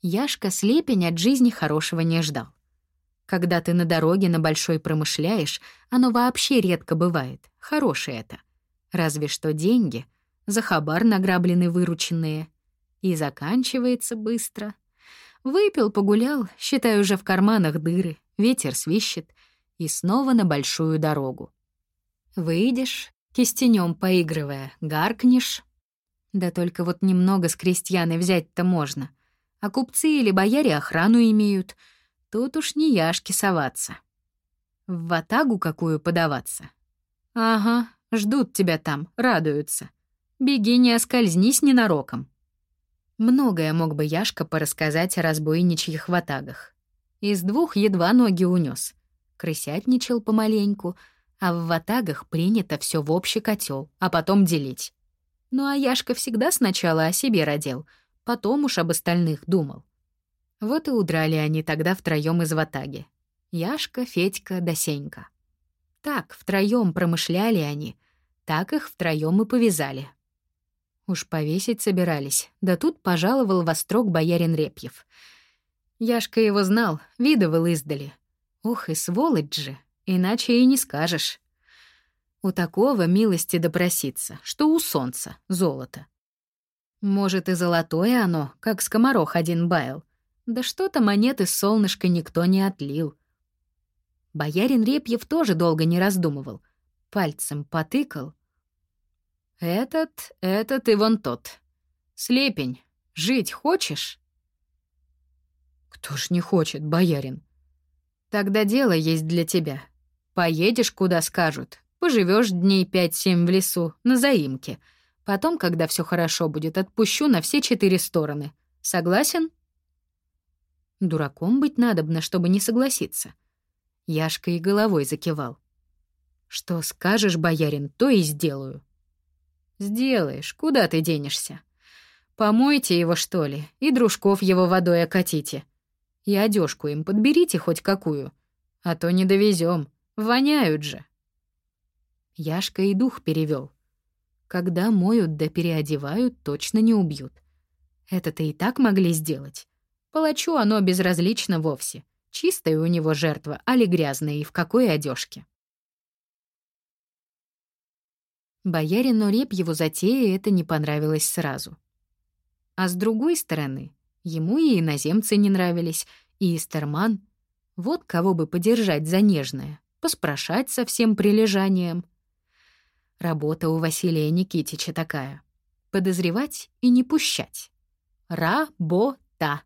S2: Яшка слепень от жизни хорошего не ждал. Когда ты на дороге на большой промышляешь, оно вообще редко бывает. Хорошее это. Разве что деньги. За хабар награблены вырученные. И заканчивается быстро. Выпил, погулял, считай уже в карманах дыры, ветер свищет. И снова на большую дорогу. Выйдешь, кистенем поигрывая, гаркнешь. Да только вот немного с крестьяны взять-то можно — а купцы или бояре охрану имеют. Тут уж не яшки соваться. В ватагу какую подаваться? Ага, ждут тебя там, радуются. Беги, не оскользнись ненароком. Многое мог бы Яшка порассказать о разбойничьих ватагах. Из двух едва ноги унес. Крысятничал помаленьку, а в ватагах принято все в общий котел, а потом делить. Ну а Яшка всегда сначала о себе родил — Потом уж об остальных думал. Вот и удрали они тогда втроем из ватаги. Яшка, Федька да Сенька. Так, втроем промышляли они, так их втроем и повязали. Уж повесить собирались, да тут пожаловал во строк боярин Репьев. Яшка его знал, видывал издали. Ох и сволочь же, иначе и не скажешь. У такого милости допроситься, что у солнца золото. Может, и золотое оно, как скоморох один баял. Да что-то монеты с солнышка никто не отлил. Боярин Репьев тоже долго не раздумывал. Пальцем потыкал. «Этот, этот и вон тот. Слепень, жить хочешь?» «Кто ж не хочет, боярин?» «Тогда дело есть для тебя. Поедешь, куда скажут. Поживешь дней пять-семь в лесу, на заимке. Потом, когда все хорошо будет, отпущу на все четыре стороны. Согласен? Дураком быть надобно, чтобы не согласиться. Яшка и головой закивал. Что скажешь, боярин, то и сделаю. Сделаешь, куда ты денешься? Помойте его, что ли, и дружков его водой окатите. И одежку им подберите хоть какую, а то не довезем, воняют же. Яшка и дух перевел. Когда моют да переодевают, точно не убьют. Это-то и так могли сделать. Палачу оно безразлично вовсе. Чистая у него жертва, али грязная и в какой одежке. Боярину Репьеву затея это не понравилось сразу. А с другой стороны, ему и иноземцы не нравились, и Истерман. Вот кого бы подержать за нежное, поспрашать со всем прилежанием. Работа у Василия Никитича такая. Подозревать и не пущать. Работа.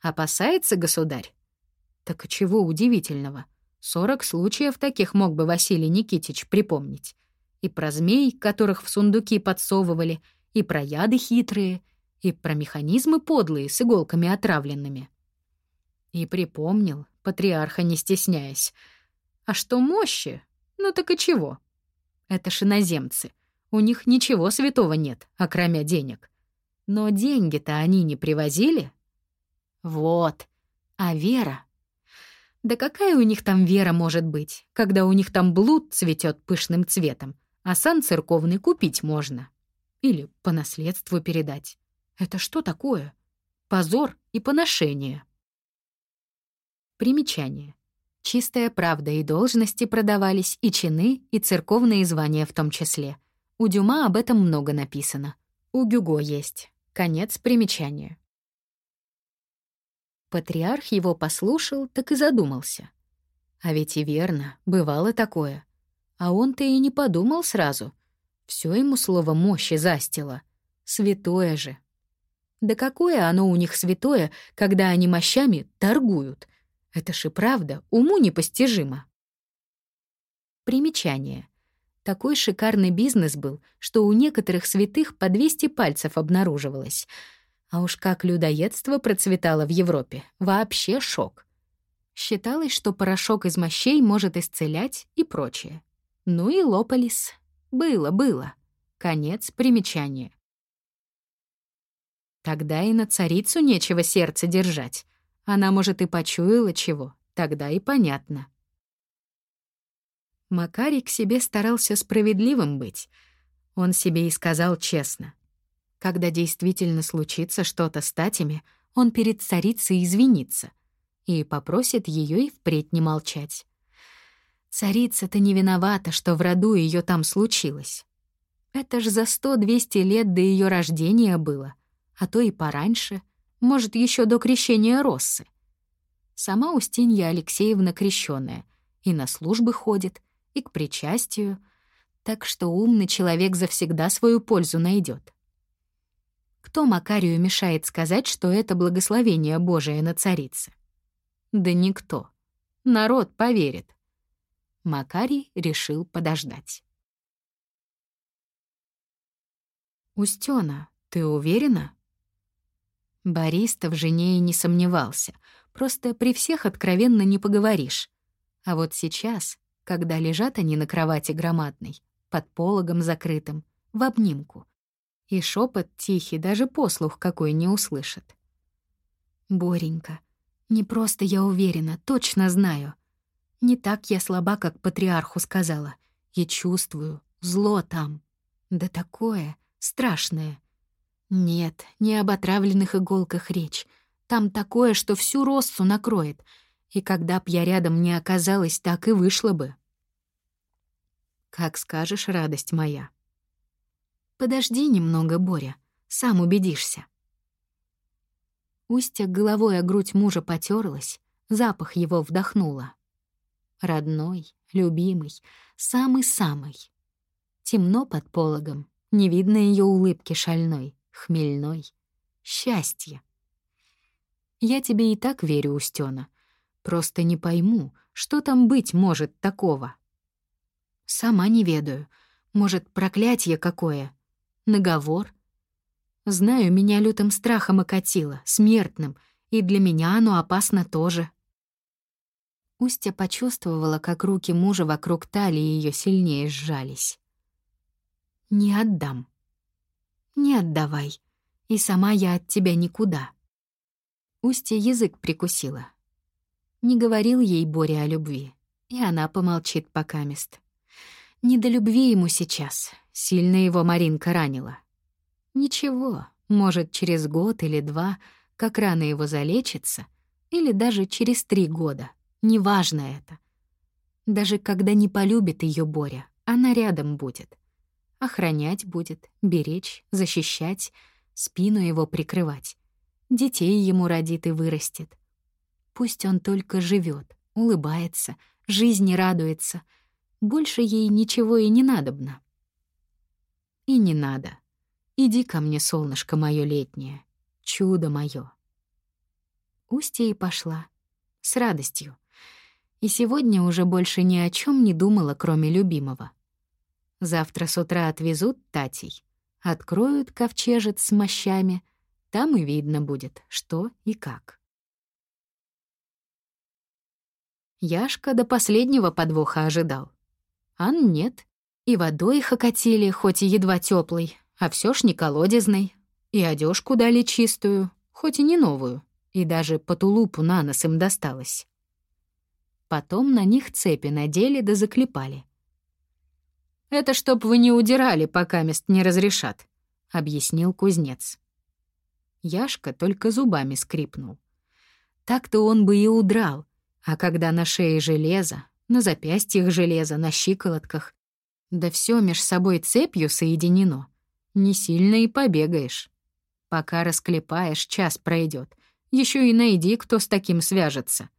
S2: Опасается государь? Так и чего удивительного? Сорок случаев таких мог бы Василий Никитич припомнить. И про змей, которых в сундуки подсовывали, и про яды хитрые, и про механизмы подлые с иголками отравленными. И припомнил, патриарха не стесняясь. А что мощи? Ну так и чего? Это ж иноземцы. У них ничего святого нет, окромя денег. Но деньги-то они не привозили? Вот. А вера? Да какая у них там вера может быть, когда у них там блуд цветет пышным цветом, а сан церковный купить можно? Или по наследству передать? Это что такое? Позор и поношение. Примечание. Чистая правда и должности продавались, и чины, и церковные звания в том числе. У Дюма об этом много написано. У Гюго есть. Конец примечания. Патриарх его послушал, так и задумался. А ведь и верно, бывало такое. А он-то и не подумал сразу. Все ему слово мощи застило. Святое же. Да какое оно у них святое, когда они мощами торгуют — это ж и правда, уму непостижимо. Примечание. Такой шикарный бизнес был, что у некоторых святых по 200 пальцев обнаруживалось. А уж как людоедство процветало в Европе, вообще шок. Считалось, что порошок из мощей может исцелять и прочее. Ну и лопались. Было, было. Конец примечания. Тогда и на царицу нечего сердце держать. Она, может, и почуяла чего, тогда и понятно. Макарий к себе старался справедливым быть. Он себе и сказал честно. Когда действительно случится что-то с Татями, он перед царицей извинится и попросит ее и впредь не молчать. Царица-то не виновата, что в роду ее там случилось. Это ж за сто-двести лет до ее рождения было, а то и пораньше — может, еще до крещения Россы. Сама Устинья Алексеевна крещенная, и на службы ходит, и к причастию, так что умный человек завсегда свою пользу найдет. Кто Макарию мешает сказать, что это благословение Божие на царице? Да никто. Народ поверит. Макарий решил подождать. «Устёна, ты уверена?» Бариста в жене и не сомневался. Просто при всех откровенно не поговоришь. А вот сейчас, когда лежат они на кровати громадной, под пологом закрытым, в обнимку, и шепот тихий даже послух какой не услышит. «Боренька, не просто я уверена, точно знаю. Не так я слаба, как патриарху сказала. Я чувствую, зло там. Да такое, страшное. Нет, не об отравленных иголках речь. Там такое, что всю Россу накроет. И когда б я рядом не оказалась, так и вышло бы. Как скажешь, радость моя. Подожди немного, Боря, сам убедишься. Устья головой о грудь мужа потерлась, запах его вдохнула. Родной, любимый, самый-самый. Темно под пологом, не видно ее улыбки шальной хмельной. Счастье. Я тебе и так верю, Устёна. Просто не пойму, что там быть может такого. Сама не ведаю. Может, проклятие какое? Наговор? Знаю, меня лютым страхом окатило, смертным, и для меня оно опасно тоже. Устя почувствовала, как руки мужа вокруг талии ее сильнее сжались. «Не отдам», не отдавай. И сама я от тебя никуда. Устья язык прикусила. Не говорил ей Боря о любви, и она помолчит покамест. Не до любви ему сейчас, сильно его Маринка ранила. Ничего, может, через год или два, как рано его залечится, или даже через три года, неважно это. Даже когда не полюбит ее Боря, она рядом будет — Охранять будет, беречь, защищать, спину его прикрывать. Детей ему родит и вырастет. Пусть он только живет, улыбается, жизни радуется. Больше ей ничего и не надобно. И не надо. Иди ко мне, солнышко мое летнее, чудо мое.
S1: Устья и пошла. С радостью. И сегодня уже больше ни о чем не думала, кроме любимого. Завтра с утра отвезут Татей. Откроют ковчежец с мощами. Там и видно будет, что и как. Яшка до последнего подвоха ожидал. Ан нет. И водой их окатили, хоть и едва теплой, а все ж не колодезной. И одежку дали чистую, хоть и не новую. И даже по тулупу на нос им досталось. Потом на них цепи надели да заклепали. «Это чтоб вы не удирали, пока мест не разрешат», — объяснил кузнец. Яшка только зубами скрипнул. Так-то он бы и удрал, а когда на шее железо, на запястьях железо, на щиколотках, да все меж собой цепью соединено, не сильно и побегаешь. Пока расклепаешь, час пройдет. Еще и найди, кто с таким свяжется.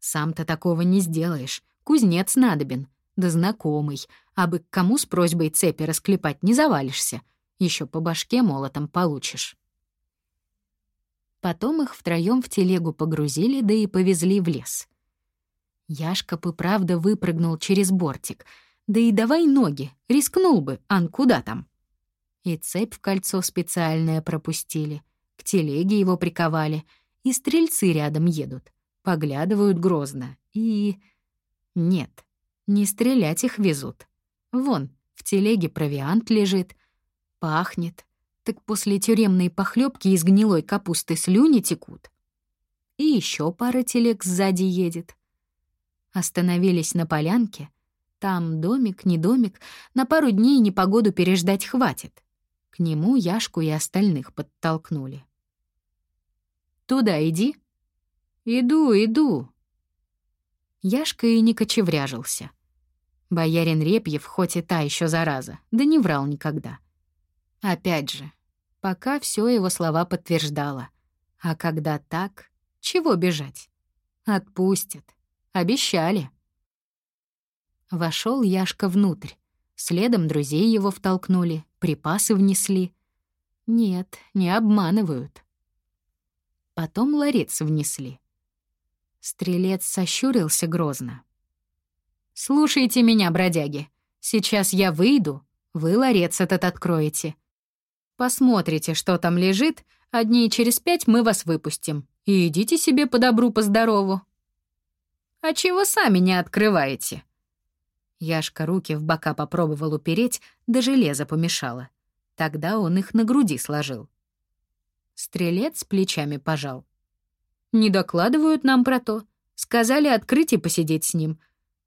S1: Сам-то такого не сделаешь. Кузнец надобен, да знакомый, а бы к кому с просьбой цепи расклепать не завалишься. Еще по башке молотом получишь. Потом их втроем в телегу погрузили, да и повезли в лес. Яшка бы правда выпрыгнул через бортик. Да и давай ноги, рискнул бы, ан куда там. И цепь в кольцо специальное пропустили, к телеге его приковали, и стрельцы рядом едут, поглядывают грозно, и... Нет, не стрелять их везут. Вон, в телеге провиант лежит, пахнет, так после тюремной похлебки из гнилой капусты слюни текут. И еще пара телег сзади едет. Остановились на полянке. Там домик, не домик, на пару дней непогоду переждать хватит. К нему Яшку и остальных подтолкнули. «Туда иди». «Иду, иду». Яшка и не кочевряжился. Боярин Репьев, хоть и та еще зараза, да не врал никогда. Опять же, пока все его слова подтверждало. А когда так, чего бежать? Отпустят. Обещали. Вошел Яшка внутрь. Следом друзей его втолкнули, припасы внесли. Нет, не обманывают. Потом ларец внесли. Стрелец сощурился грозно. «Слушайте меня, бродяги. Сейчас я выйду, вы ларец этот откроете. Посмотрите, что там лежит, а дней через пять мы вас выпустим. И идите себе по добру, по здорову». «А чего сами не открываете?» Яшка руки в бока попробовал упереть, да железо помешало. Тогда он их на груди сложил. Стрелец плечами пожал. «Не докладывают нам про то. Сказали открыть и посидеть с ним.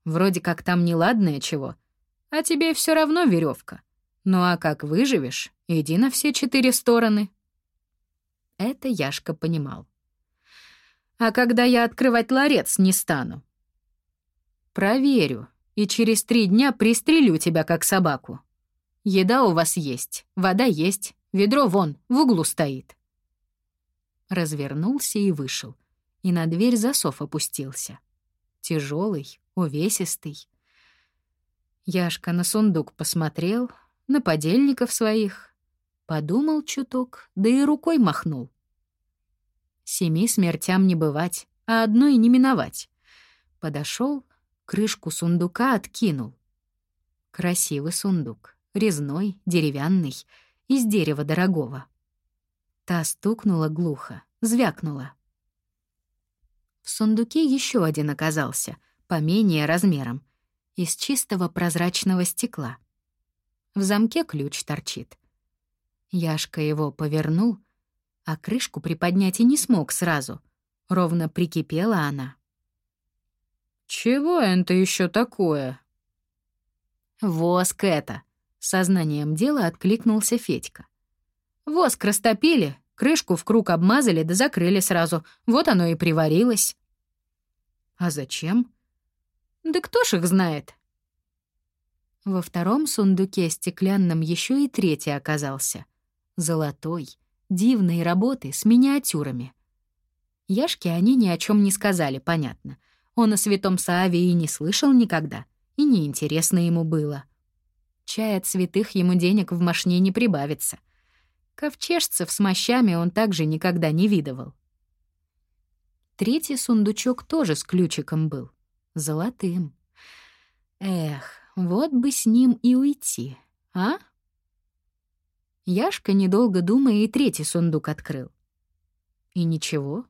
S1: Вроде как там неладное чего. А тебе все равно веревка. Ну а как выживешь, иди на все четыре стороны. Это Яшка понимал. А когда я открывать ларец не стану? Проверю, и через три дня пристрелю тебя как собаку. Еда у вас есть, вода есть, ведро вон, в углу стоит. Развернулся и вышел, и на дверь засов опустился. Тяжелый, увесистый. Яшка на сундук посмотрел, на подельников своих. Подумал чуток, да и рукой махнул. Семи смертям не бывать, а одной не миновать. Подошел, крышку сундука откинул. Красивый сундук, резной, деревянный, из дерева дорогого. Та стукнула глухо, звякнула. В сундуке еще один оказался, поменее размером, из чистого прозрачного стекла. В замке ключ торчит. Яшка его повернул, а крышку приподнять и не смог сразу. Ровно прикипела она. «Чего это еще такое?» «Воск это!» — сознанием дела откликнулся Федька. «Воск растопили, крышку в круг обмазали да закрыли сразу. Вот оно и приварилось». «А зачем?» Да кто ж их знает? Во втором сундуке стеклянном еще и третий оказался. Золотой, дивной работы с миниатюрами. Яшке они ни о чем не сказали, понятно. Он о святом Сааве и не слышал никогда, и неинтересно ему было. Чай от святых ему денег в машине не прибавится. Ковчежцев с мощами он также никогда не видывал.
S2: Третий сундучок тоже с ключиком был. Золотым. Эх, вот бы с ним и уйти, а? Яшка, недолго думая, и третий сундук открыл. И ничего.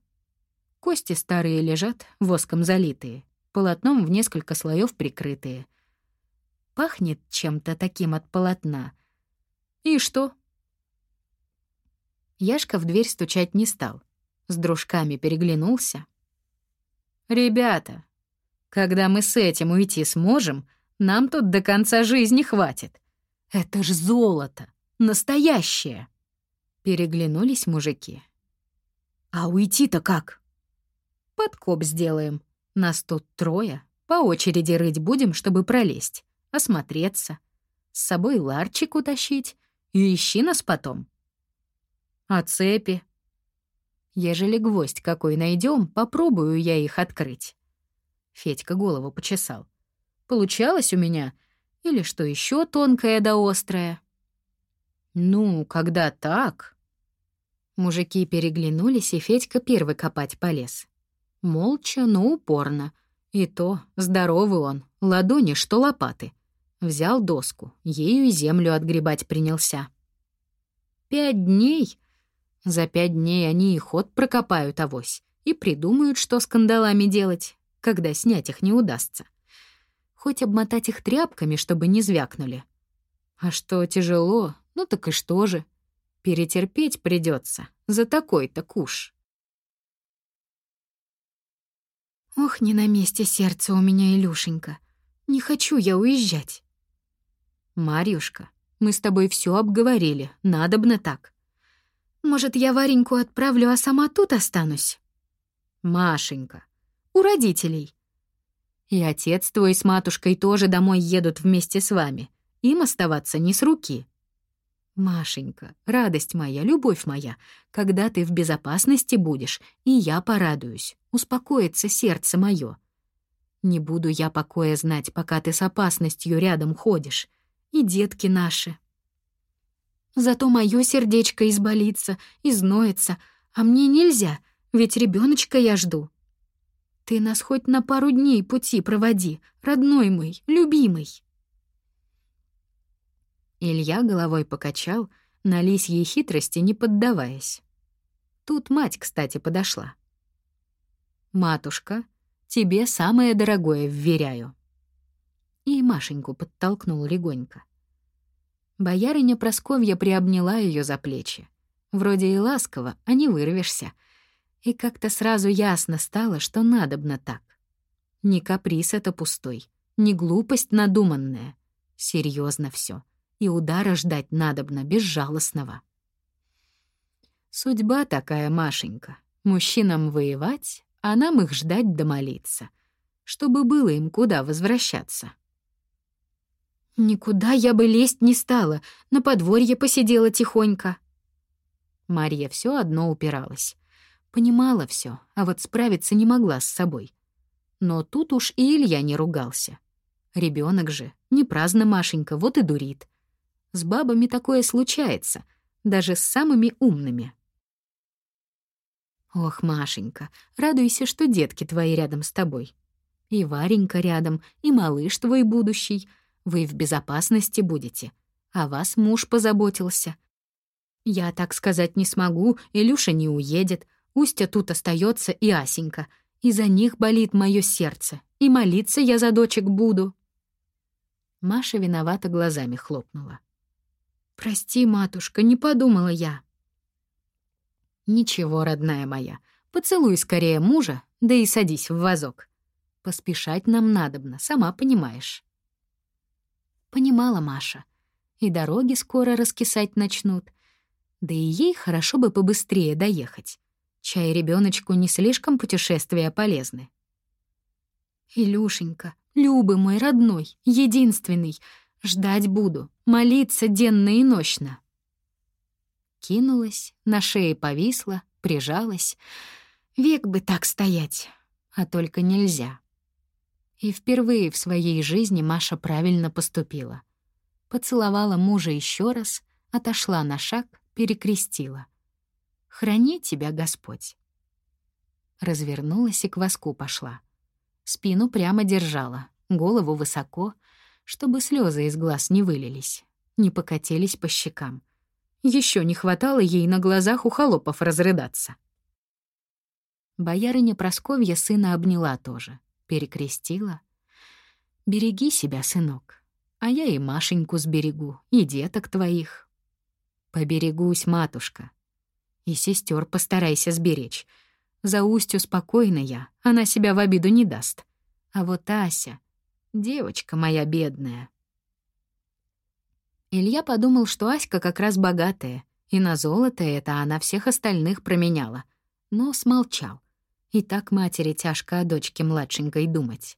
S2: Кости старые лежат, воском залитые, полотном в несколько слоев прикрытые. Пахнет чем-то таким от полотна. И что? Яшка в дверь стучать не стал. С дружками переглянулся. «Ребята, когда мы с этим уйти сможем, нам тут до конца жизни хватит. Это ж золото, настоящее!» Переглянулись мужики. «А уйти-то как?» «Подкоп сделаем. Нас тут трое. По очереди рыть будем, чтобы пролезть, осмотреться. С собой ларчик утащить и ищи нас потом. А цепи? Ежели гвоздь какой найдем, попробую я их открыть. Федька голову почесал. Получалось у меня? Или что еще тонкое да острое? Ну, когда так... Мужики переглянулись, и Федька первый копать полез. Молча, но упорно. И то, здоровый он, ладони, что лопаты. Взял доску, ею и землю отгребать принялся. Пять дней за пять дней они и ход прокопают авось и придумают, что с кандалами делать, когда снять их не удастся. Хоть обмотать их тряпками, чтобы не звякнули. А что тяжело, ну так и что же. Перетерпеть придется за такой-то куш. Ох, не на месте сердце у меня, Илюшенька. Не хочу я уезжать. Марьюшка, мы с тобой все обговорили, надобно так. Может, я Вареньку отправлю, а сама тут останусь? Машенька, у родителей. И отец твой с матушкой тоже домой едут вместе с вами. Им оставаться не с руки. Машенька, радость моя, любовь моя, когда ты в безопасности будешь, и я порадуюсь, успокоится сердце мое. Не буду я покоя знать, пока ты с опасностью рядом ходишь. И детки наши. Зато мое сердечко изболится, изноется, а мне нельзя, ведь ребеночка я жду. Ты нас хоть на пару дней пути проводи, родной мой, любимый. Илья головой покачал, на лисьей хитрости не поддаваясь. Тут мать, кстати, подошла. «Матушка, тебе самое дорогое вверяю». И Машеньку подтолкнул легонько. Боярыня Просковья приобняла ее за плечи. Вроде и ласково, а не вырвешься. И как-то сразу ясно стало, что надобно так. Не каприз это пустой, не глупость надуманная. Серьезно все. И удара ждать надобно, безжалостного. Судьба такая, Машенька. Мужчинам воевать, а нам их ждать да молиться. Чтобы было им куда возвращаться. Никуда я бы лезть не стала, на подворье посидела тихонько. Марья все одно упиралась. Понимала все, а вот справиться не могла с собой. Но тут уж и Илья не ругался. Ребенок же, не праздно Машенька, вот и дурит. С бабами такое случается, даже с самыми умными. Ох, Машенька, радуйся, что детки твои рядом с тобой. И Варенька рядом, и малыш твой будущий — вы в безопасности будете. а вас муж позаботился. Я так сказать не смогу, Илюша не уедет. Устя тут остается и Асенька. И за них болит мое сердце. И молиться я за дочек буду. Маша виновато глазами хлопнула. «Прости, матушка, не подумала я». «Ничего, родная моя, поцелуй скорее мужа, да и садись в вазок. Поспешать нам надобно, сама понимаешь». Понимала Маша. И дороги скоро раскисать начнут. Да и ей хорошо бы побыстрее доехать. Чай ребеночку не слишком путешествия полезны. «Илюшенька, Любы мой родной, единственный, ждать буду, молиться денно и ночно». Кинулась, на шее повисла, прижалась. Век бы так стоять, а только нельзя. И впервые в своей жизни Маша правильно поступила. Поцеловала мужа еще раз, отошла на шаг, перекрестила. «Храни тебя Господь». Развернулась и к воску пошла. Спину прямо держала, голову высоко, чтобы слезы из глаз не вылились, не покатились по щекам. Еще не хватало ей на глазах у холопов разрыдаться. Боярыня Просковья сына обняла тоже, перекрестила. «Береги себя, сынок, а я и Машеньку сберегу, и деток твоих». «Поберегусь, матушка. И сестер постарайся сберечь. За Устью спокойно я, она себя в обиду не даст. А вот Ася, девочка моя бедная». Илья подумал, что Аська как раз богатая, и на золото это она всех остальных променяла, но смолчал. И так матери тяжко о дочке младшенькой думать.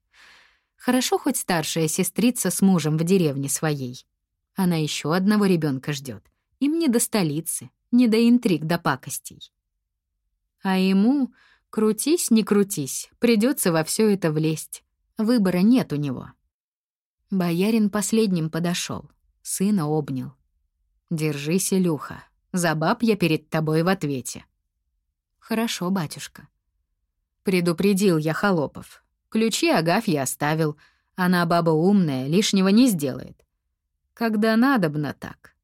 S2: Хорошо хоть старшая сестрица с мужем в деревне своей. Она еще одного ребенка ждет. Им не до столицы, не до интриг, до пакостей. А ему, крутись, не крутись, придется во все это влезть. Выбора нет у него. Боярин последним подошел, сына обнял. «Держись, Илюха, за баб я перед тобой в ответе». «Хорошо, батюшка», Предупредил я холопов. Ключи Агафья оставил. Она баба умная, лишнего не сделает. Когда надобно так.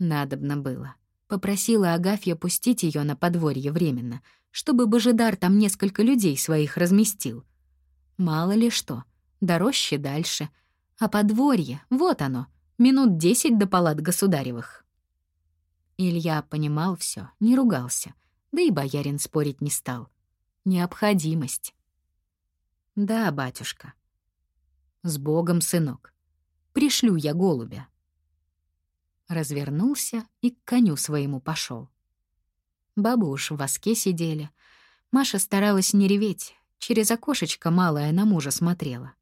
S2: Надобно было. Попросила Агафья пустить ее на подворье временно, чтобы Божидар там несколько людей своих разместил. Мало ли что, до дальше. А подворье, вот оно, минут десять до палат государевых. Илья понимал все, не ругался, да и боярин спорить не стал необходимость. Да, батюшка. С Богом, сынок. Пришлю я голубя. Развернулся и к коню своему пошел. Бабуш в воске сидели. Маша старалась не реветь, через окошечко малая на мужа смотрела.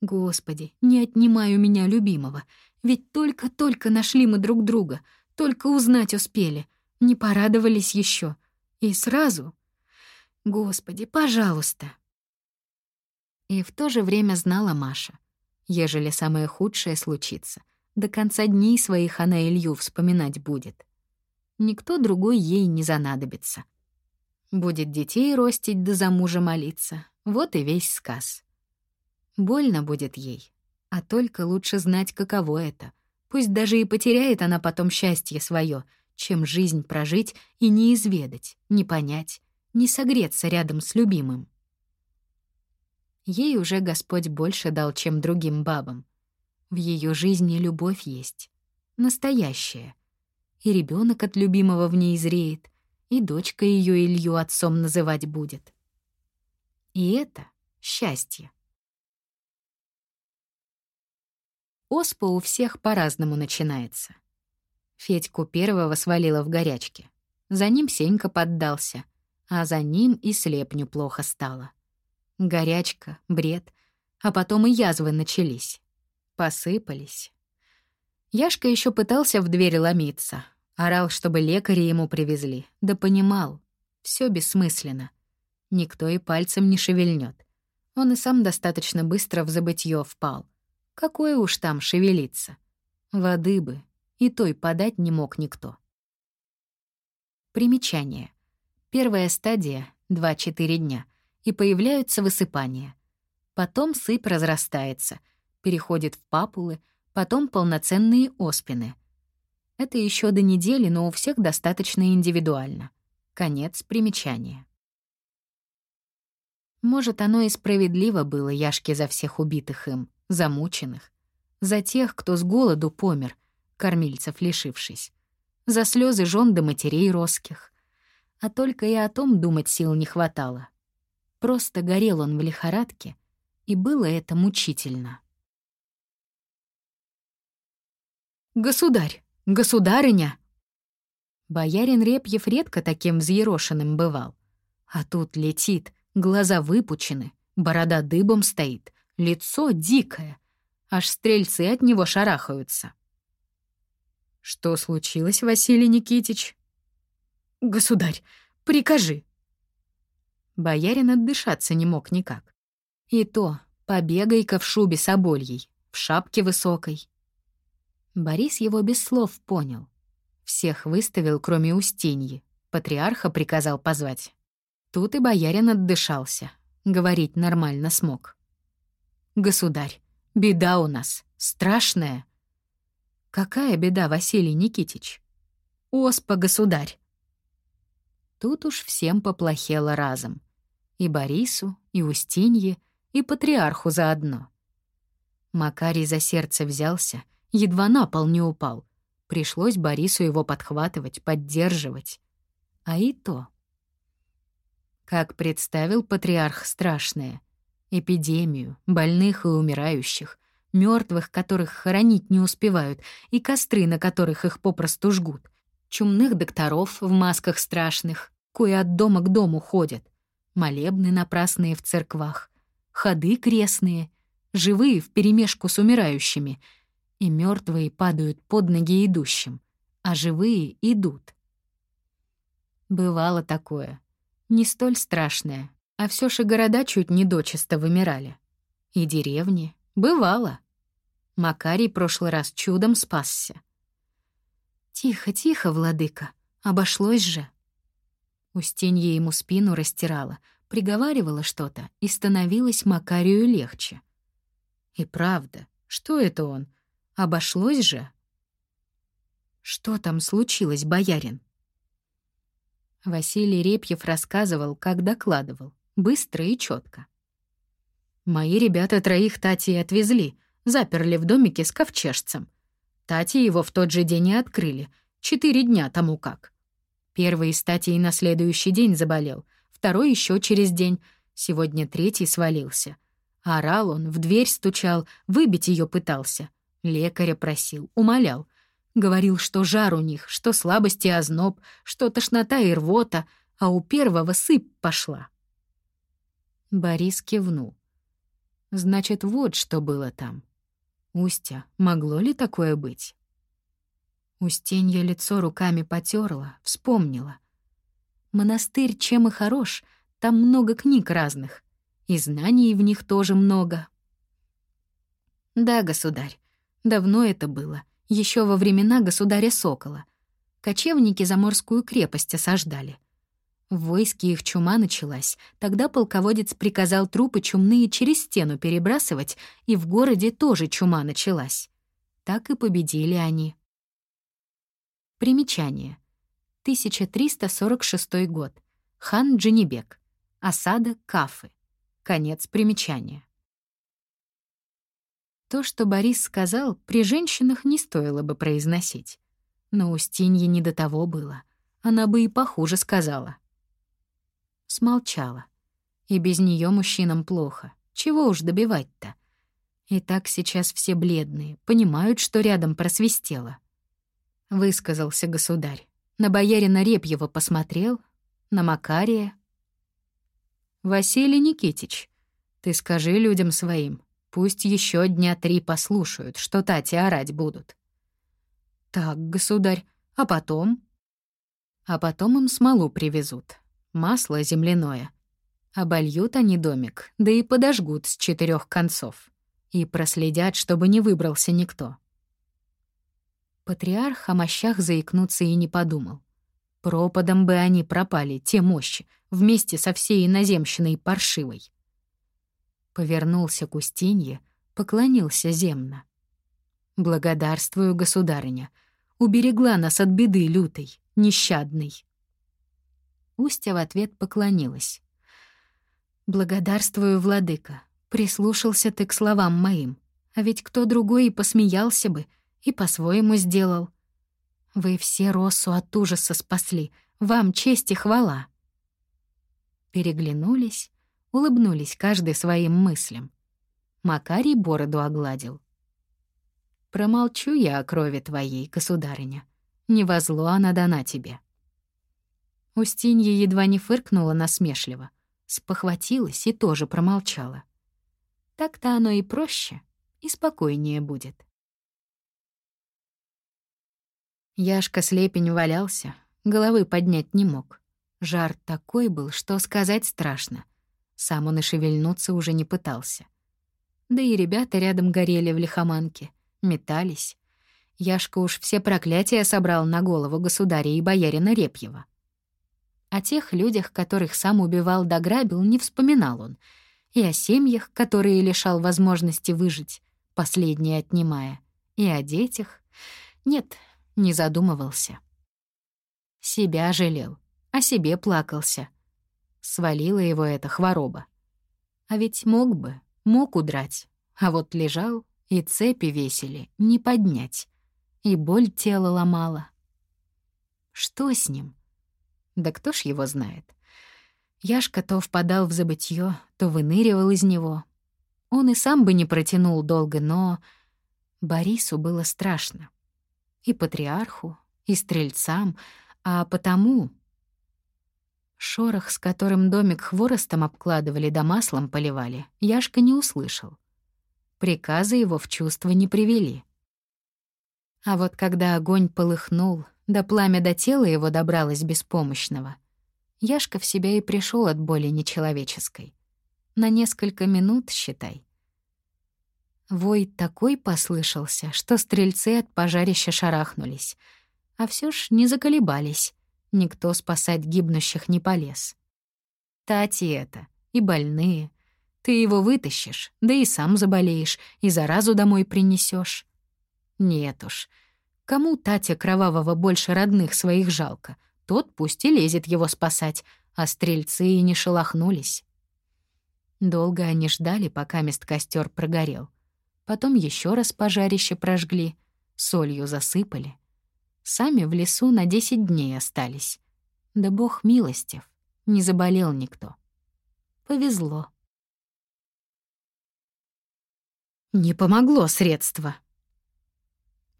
S2: Господи, не отнимай у меня любимого, ведь только-только нашли мы друг друга, только узнать успели, не порадовались еще. И сразу Господи, пожалуйста. И в то же время знала Маша. Ежели самое худшее случится, до конца дней своих она Илью вспоминать будет. Никто другой ей не занадобится. Будет детей ростить да за мужа молиться. Вот и весь сказ. Больно будет ей, а только лучше знать, каково это. Пусть даже и потеряет она потом счастье свое, чем жизнь прожить и не изведать, не понять, не согреться рядом с любимым. Ей уже Господь больше дал, чем другим бабам. В ее жизни любовь есть, настоящая. И ребенок от любимого в ней зреет, и дочка ее Илью отцом называть будет. И это счастье. Оспа у всех по-разному начинается. Федьку первого свалила в горячке. За ним Сенька поддался, а за ним и слепню плохо стало. Горячка, бред, а потом и язвы начались. Посыпались. Яшка еще пытался в дверь ломиться, орал, чтобы лекари ему привезли, да понимал, все бессмысленно. Никто и пальцем не шевельнет. Он и сам достаточно быстро в забытье впал. Какое уж там шевелиться. Воды бы, и той подать не мог никто. Примечание. Первая стадия — 2-4 дня, и появляются высыпания. Потом сыпь разрастается, переходит в папулы, потом полноценные оспины. Это еще до недели, но у всех достаточно индивидуально. Конец примечания. Может, оно и справедливо было Яшке за всех убитых им, замученных, за тех, кто с голоду помер, кормильцев лишившись, за слезы жен до матерей роских, а только и о том думать сил не хватало. Просто горел он в лихорадке, и было это мучительно. «Государь! Государыня!» Боярин Репьев редко таким взъерошенным бывал. А тут летит, глаза выпучены, борода дыбом стоит, лицо дикое. Аж стрельцы от него шарахаются. «Что случилось, Василий Никитич?» «Государь, прикажи!» Боярин отдышаться не мог никак. И то, побегай-ка в шубе с в шапке высокой. Борис его без слов понял. Всех выставил, кроме Устиньи. Патриарха приказал позвать. Тут и боярин отдышался, говорить нормально смог. «Государь, беда у нас, страшная». «Какая беда, Василий Никитич?» «Оспа, государь». Тут уж всем поплохело разом. И Борису, и Устинье, и патриарху заодно. Макарий за сердце взялся, едва на пол не упал. Пришлось Борису его подхватывать, поддерживать. А и то. Как представил патриарх страшное. Эпидемию, больных и умирающих, мертвых, которых хоронить не успевают, и костры, на которых их попросту жгут, чумных докторов в масках страшных, кое от дома к дому ходят, молебны напрасные в церквах, ходы крестные, живые вперемешку с умирающими, и мертвые падают под ноги идущим, а живые идут. Бывало такое. Не столь страшное, а все же города чуть не дочисто вымирали. И деревни. Бывало. Макарий прошлый раз чудом спасся. «Тихо, тихо, владыка, обошлось же». Устинья ему спину растирала, приговаривала что-то, и становилось Макарию легче. И правда, что это он? Обошлось же? Что там случилось, боярин? Василий Репьев рассказывал, как докладывал, быстро и четко. Мои ребята троих Тати отвезли, заперли в домике с ковчежцем. Тати его в тот же день и открыли, четыре дня тому как. Первый из Татей на следующий день заболел, второй еще через день, сегодня третий свалился. Орал он, в дверь стучал, выбить ее пытался. Лекаря просил, умолял. Говорил, что жар у них, что слабость и озноб, что тошнота и рвота, а у первого сыпь пошла. Борис кивнул. Значит, вот что было там. Устя, могло ли такое быть? Устенья лицо руками потерла, вспомнила. Монастырь чем и хорош, там много книг разных, и знаний в них тоже много. Да, государь, давно это было, еще во времена государя Сокола. Кочевники Заморскую крепость осаждали. В войске их чума началась. Тогда полководец приказал трупы чумные через стену перебрасывать, и в городе тоже чума началась. Так и победили они. Примечание. 1346 год. Хан Дженебек. Осада Кафы. Конец примечания. То, что Борис сказал, при женщинах не стоило бы произносить. Но Устинье не до того было. Она бы и похуже сказала. Смолчала. И без нее мужчинам плохо. Чего уж добивать-то? И так сейчас все бледные, понимают, что рядом просвистело. Высказался государь. На боярина Репьева посмотрел, на Макария. «Василий Никитич, ты скажи людям своим, пусть еще дня три послушают, что тати орать будут». «Так, государь, а потом?» «А потом им смолу привезут, масло земляное. Обольют они домик, да и подожгут с четырех концов. И проследят, чтобы не выбрался никто». Патриарх о мощах заикнуться и не подумал. Пропадом бы они пропали, те мощи, вместе со всей иноземщиной паршивой. Повернулся к Устинье, поклонился земно. «Благодарствую, государыня, уберегла нас от беды лютой, нещадной». Устья в ответ поклонилась. «Благодарствую, владыка, прислушался ты к словам моим, а ведь кто другой и посмеялся бы, и по-своему сделал. Вы все Росу от ужаса спасли, вам честь и хвала». Переглянулись, улыбнулись каждый своим мыслям. Макарий бороду огладил. «Промолчу я о крови твоей, государыня. Не во зло она дана тебе». Устинья едва не фыркнула насмешливо, спохватилась и тоже промолчала. Так-то оно и проще, и спокойнее будет. Яшка слепень валялся, головы поднять не мог. Жар такой был, что сказать страшно. Сам он и шевельнуться уже не пытался. Да и ребята рядом горели в лихоманке, метались. Яшка уж все проклятия собрал на голову государя и боярина Репьева. О тех людях, которых сам убивал да грабил, не вспоминал он. И о семьях, которые лишал возможности выжить, последние отнимая. И о детях. Нет, не задумывался. Себя жалел, о себе плакался. Свалила его эта хвороба. А ведь мог бы, мог удрать. А вот лежал, и цепи весили, не поднять. И боль тело ломала. Что с ним? Да кто ж его знает? Яшка то впадал в забытье, то выныривал из него. Он и сам бы не протянул долго, но Борису было страшно. И патриарху, и стрельцам, а потому... Шорох, с которым домик хворостом обкладывали да маслом поливали, Яшка не услышал. Приказы его в чувство не привели. А вот когда огонь полыхнул, да пламя до тела его добралось беспомощного. Яшка в себя и пришел от боли нечеловеческой. На несколько минут, считай. Вой такой послышался, что стрельцы от пожарища шарахнулись. А все ж не заколебались. Никто спасать гибнущих не полез. Тати это, и больные. Ты его вытащишь, да и сам заболеешь, и заразу домой принесешь. Нет уж, Кому Татя Кровавого больше родных своих жалко, тот пусть и лезет его спасать, а стрельцы и не шелохнулись. Долго они ждали, пока мест костер прогорел. Потом еще раз пожарище прожгли, солью засыпали. Сами в лесу на десять дней остались. Да бог милостив, не заболел никто. Повезло. Не помогло средство.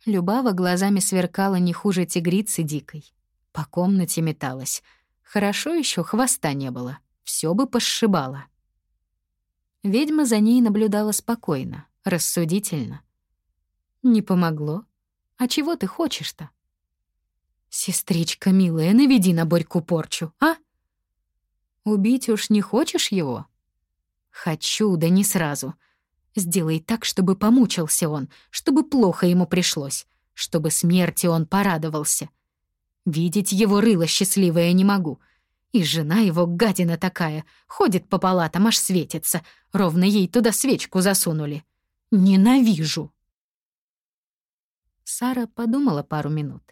S2: Любава глазами сверкала не хуже тигрицы дикой. По комнате металась. Хорошо еще хвоста не было. Все бы пошибало. Ведьма за ней наблюдала спокойно, рассудительно. «Не помогло? А чего ты хочешь-то?» «Сестричка милая, наведи на Борьку порчу, а?» «Убить уж не хочешь его?» «Хочу, да не сразу. Сделай так, чтобы помучился он, чтобы плохо ему пришлось, чтобы смерти он порадовался. Видеть его рыло счастливое не могу. И жена его, гадина такая, ходит по палатам, аж светится. Ровно ей туда свечку засунули. Ненавижу. Сара подумала пару минут.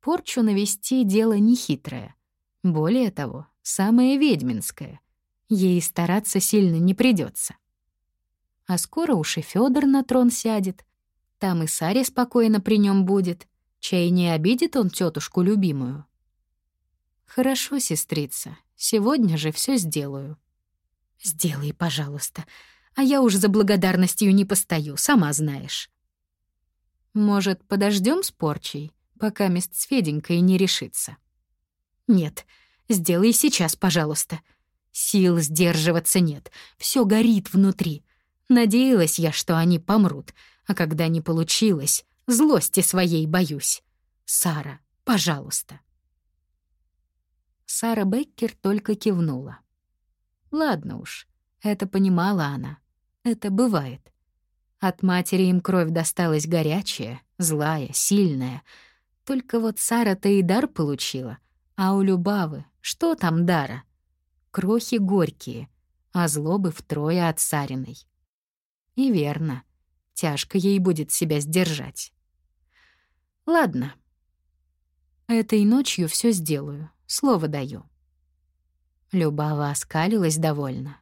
S2: Порчу навести дело нехитрое. Более того, самое ведьминское. Ей стараться сильно не придется. А скоро уж и Фёдор на трон сядет. Там и Саре спокойно при нем будет. Чай не обидит он тетушку любимую. Хорошо, сестрица, сегодня же все сделаю. Сделай, пожалуйста. А я уж за благодарностью не постою, сама знаешь. Может, подождем с порчей, пока мест с Феденькой не решится? Нет, сделай сейчас, пожалуйста. Сил сдерживаться нет, все горит внутри. Надеялась я, что они помрут, а когда не получилось, злости своей боюсь. Сара, пожалуйста. Сара Беккер только кивнула. Ладно уж, это понимала она. Это бывает. От матери им кровь досталась горячая, злая, сильная. Только вот Сара-то и дар получила. А у Любавы что там дара? Крохи горькие, а злобы втрое от Сариной. И верно. Тяжко ей будет себя сдержать. Ладно. Этой ночью все сделаю, слово даю. Любава оскалилась довольно.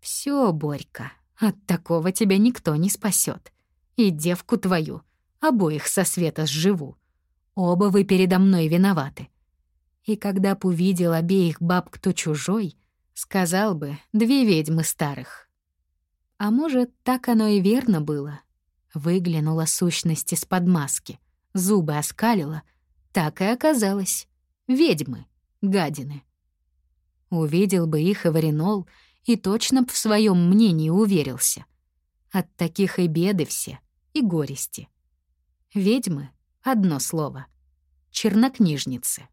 S2: Все, Борька, от такого тебя никто не спасет. И девку твою, обоих со света сживу. Оба вы передо мной виноваты. И когда б увидел обеих баб кто чужой, сказал бы, две ведьмы старых. А может, так оно и верно было. Выглянула сущность из-под маски, зубы оскалила. Так и оказалось. Ведьмы, гадины. Увидел бы их и Варенол, и точно б в своем мнении уверился. От таких и беды все, и горести. Ведьмы — одно слово. Чернокнижницы.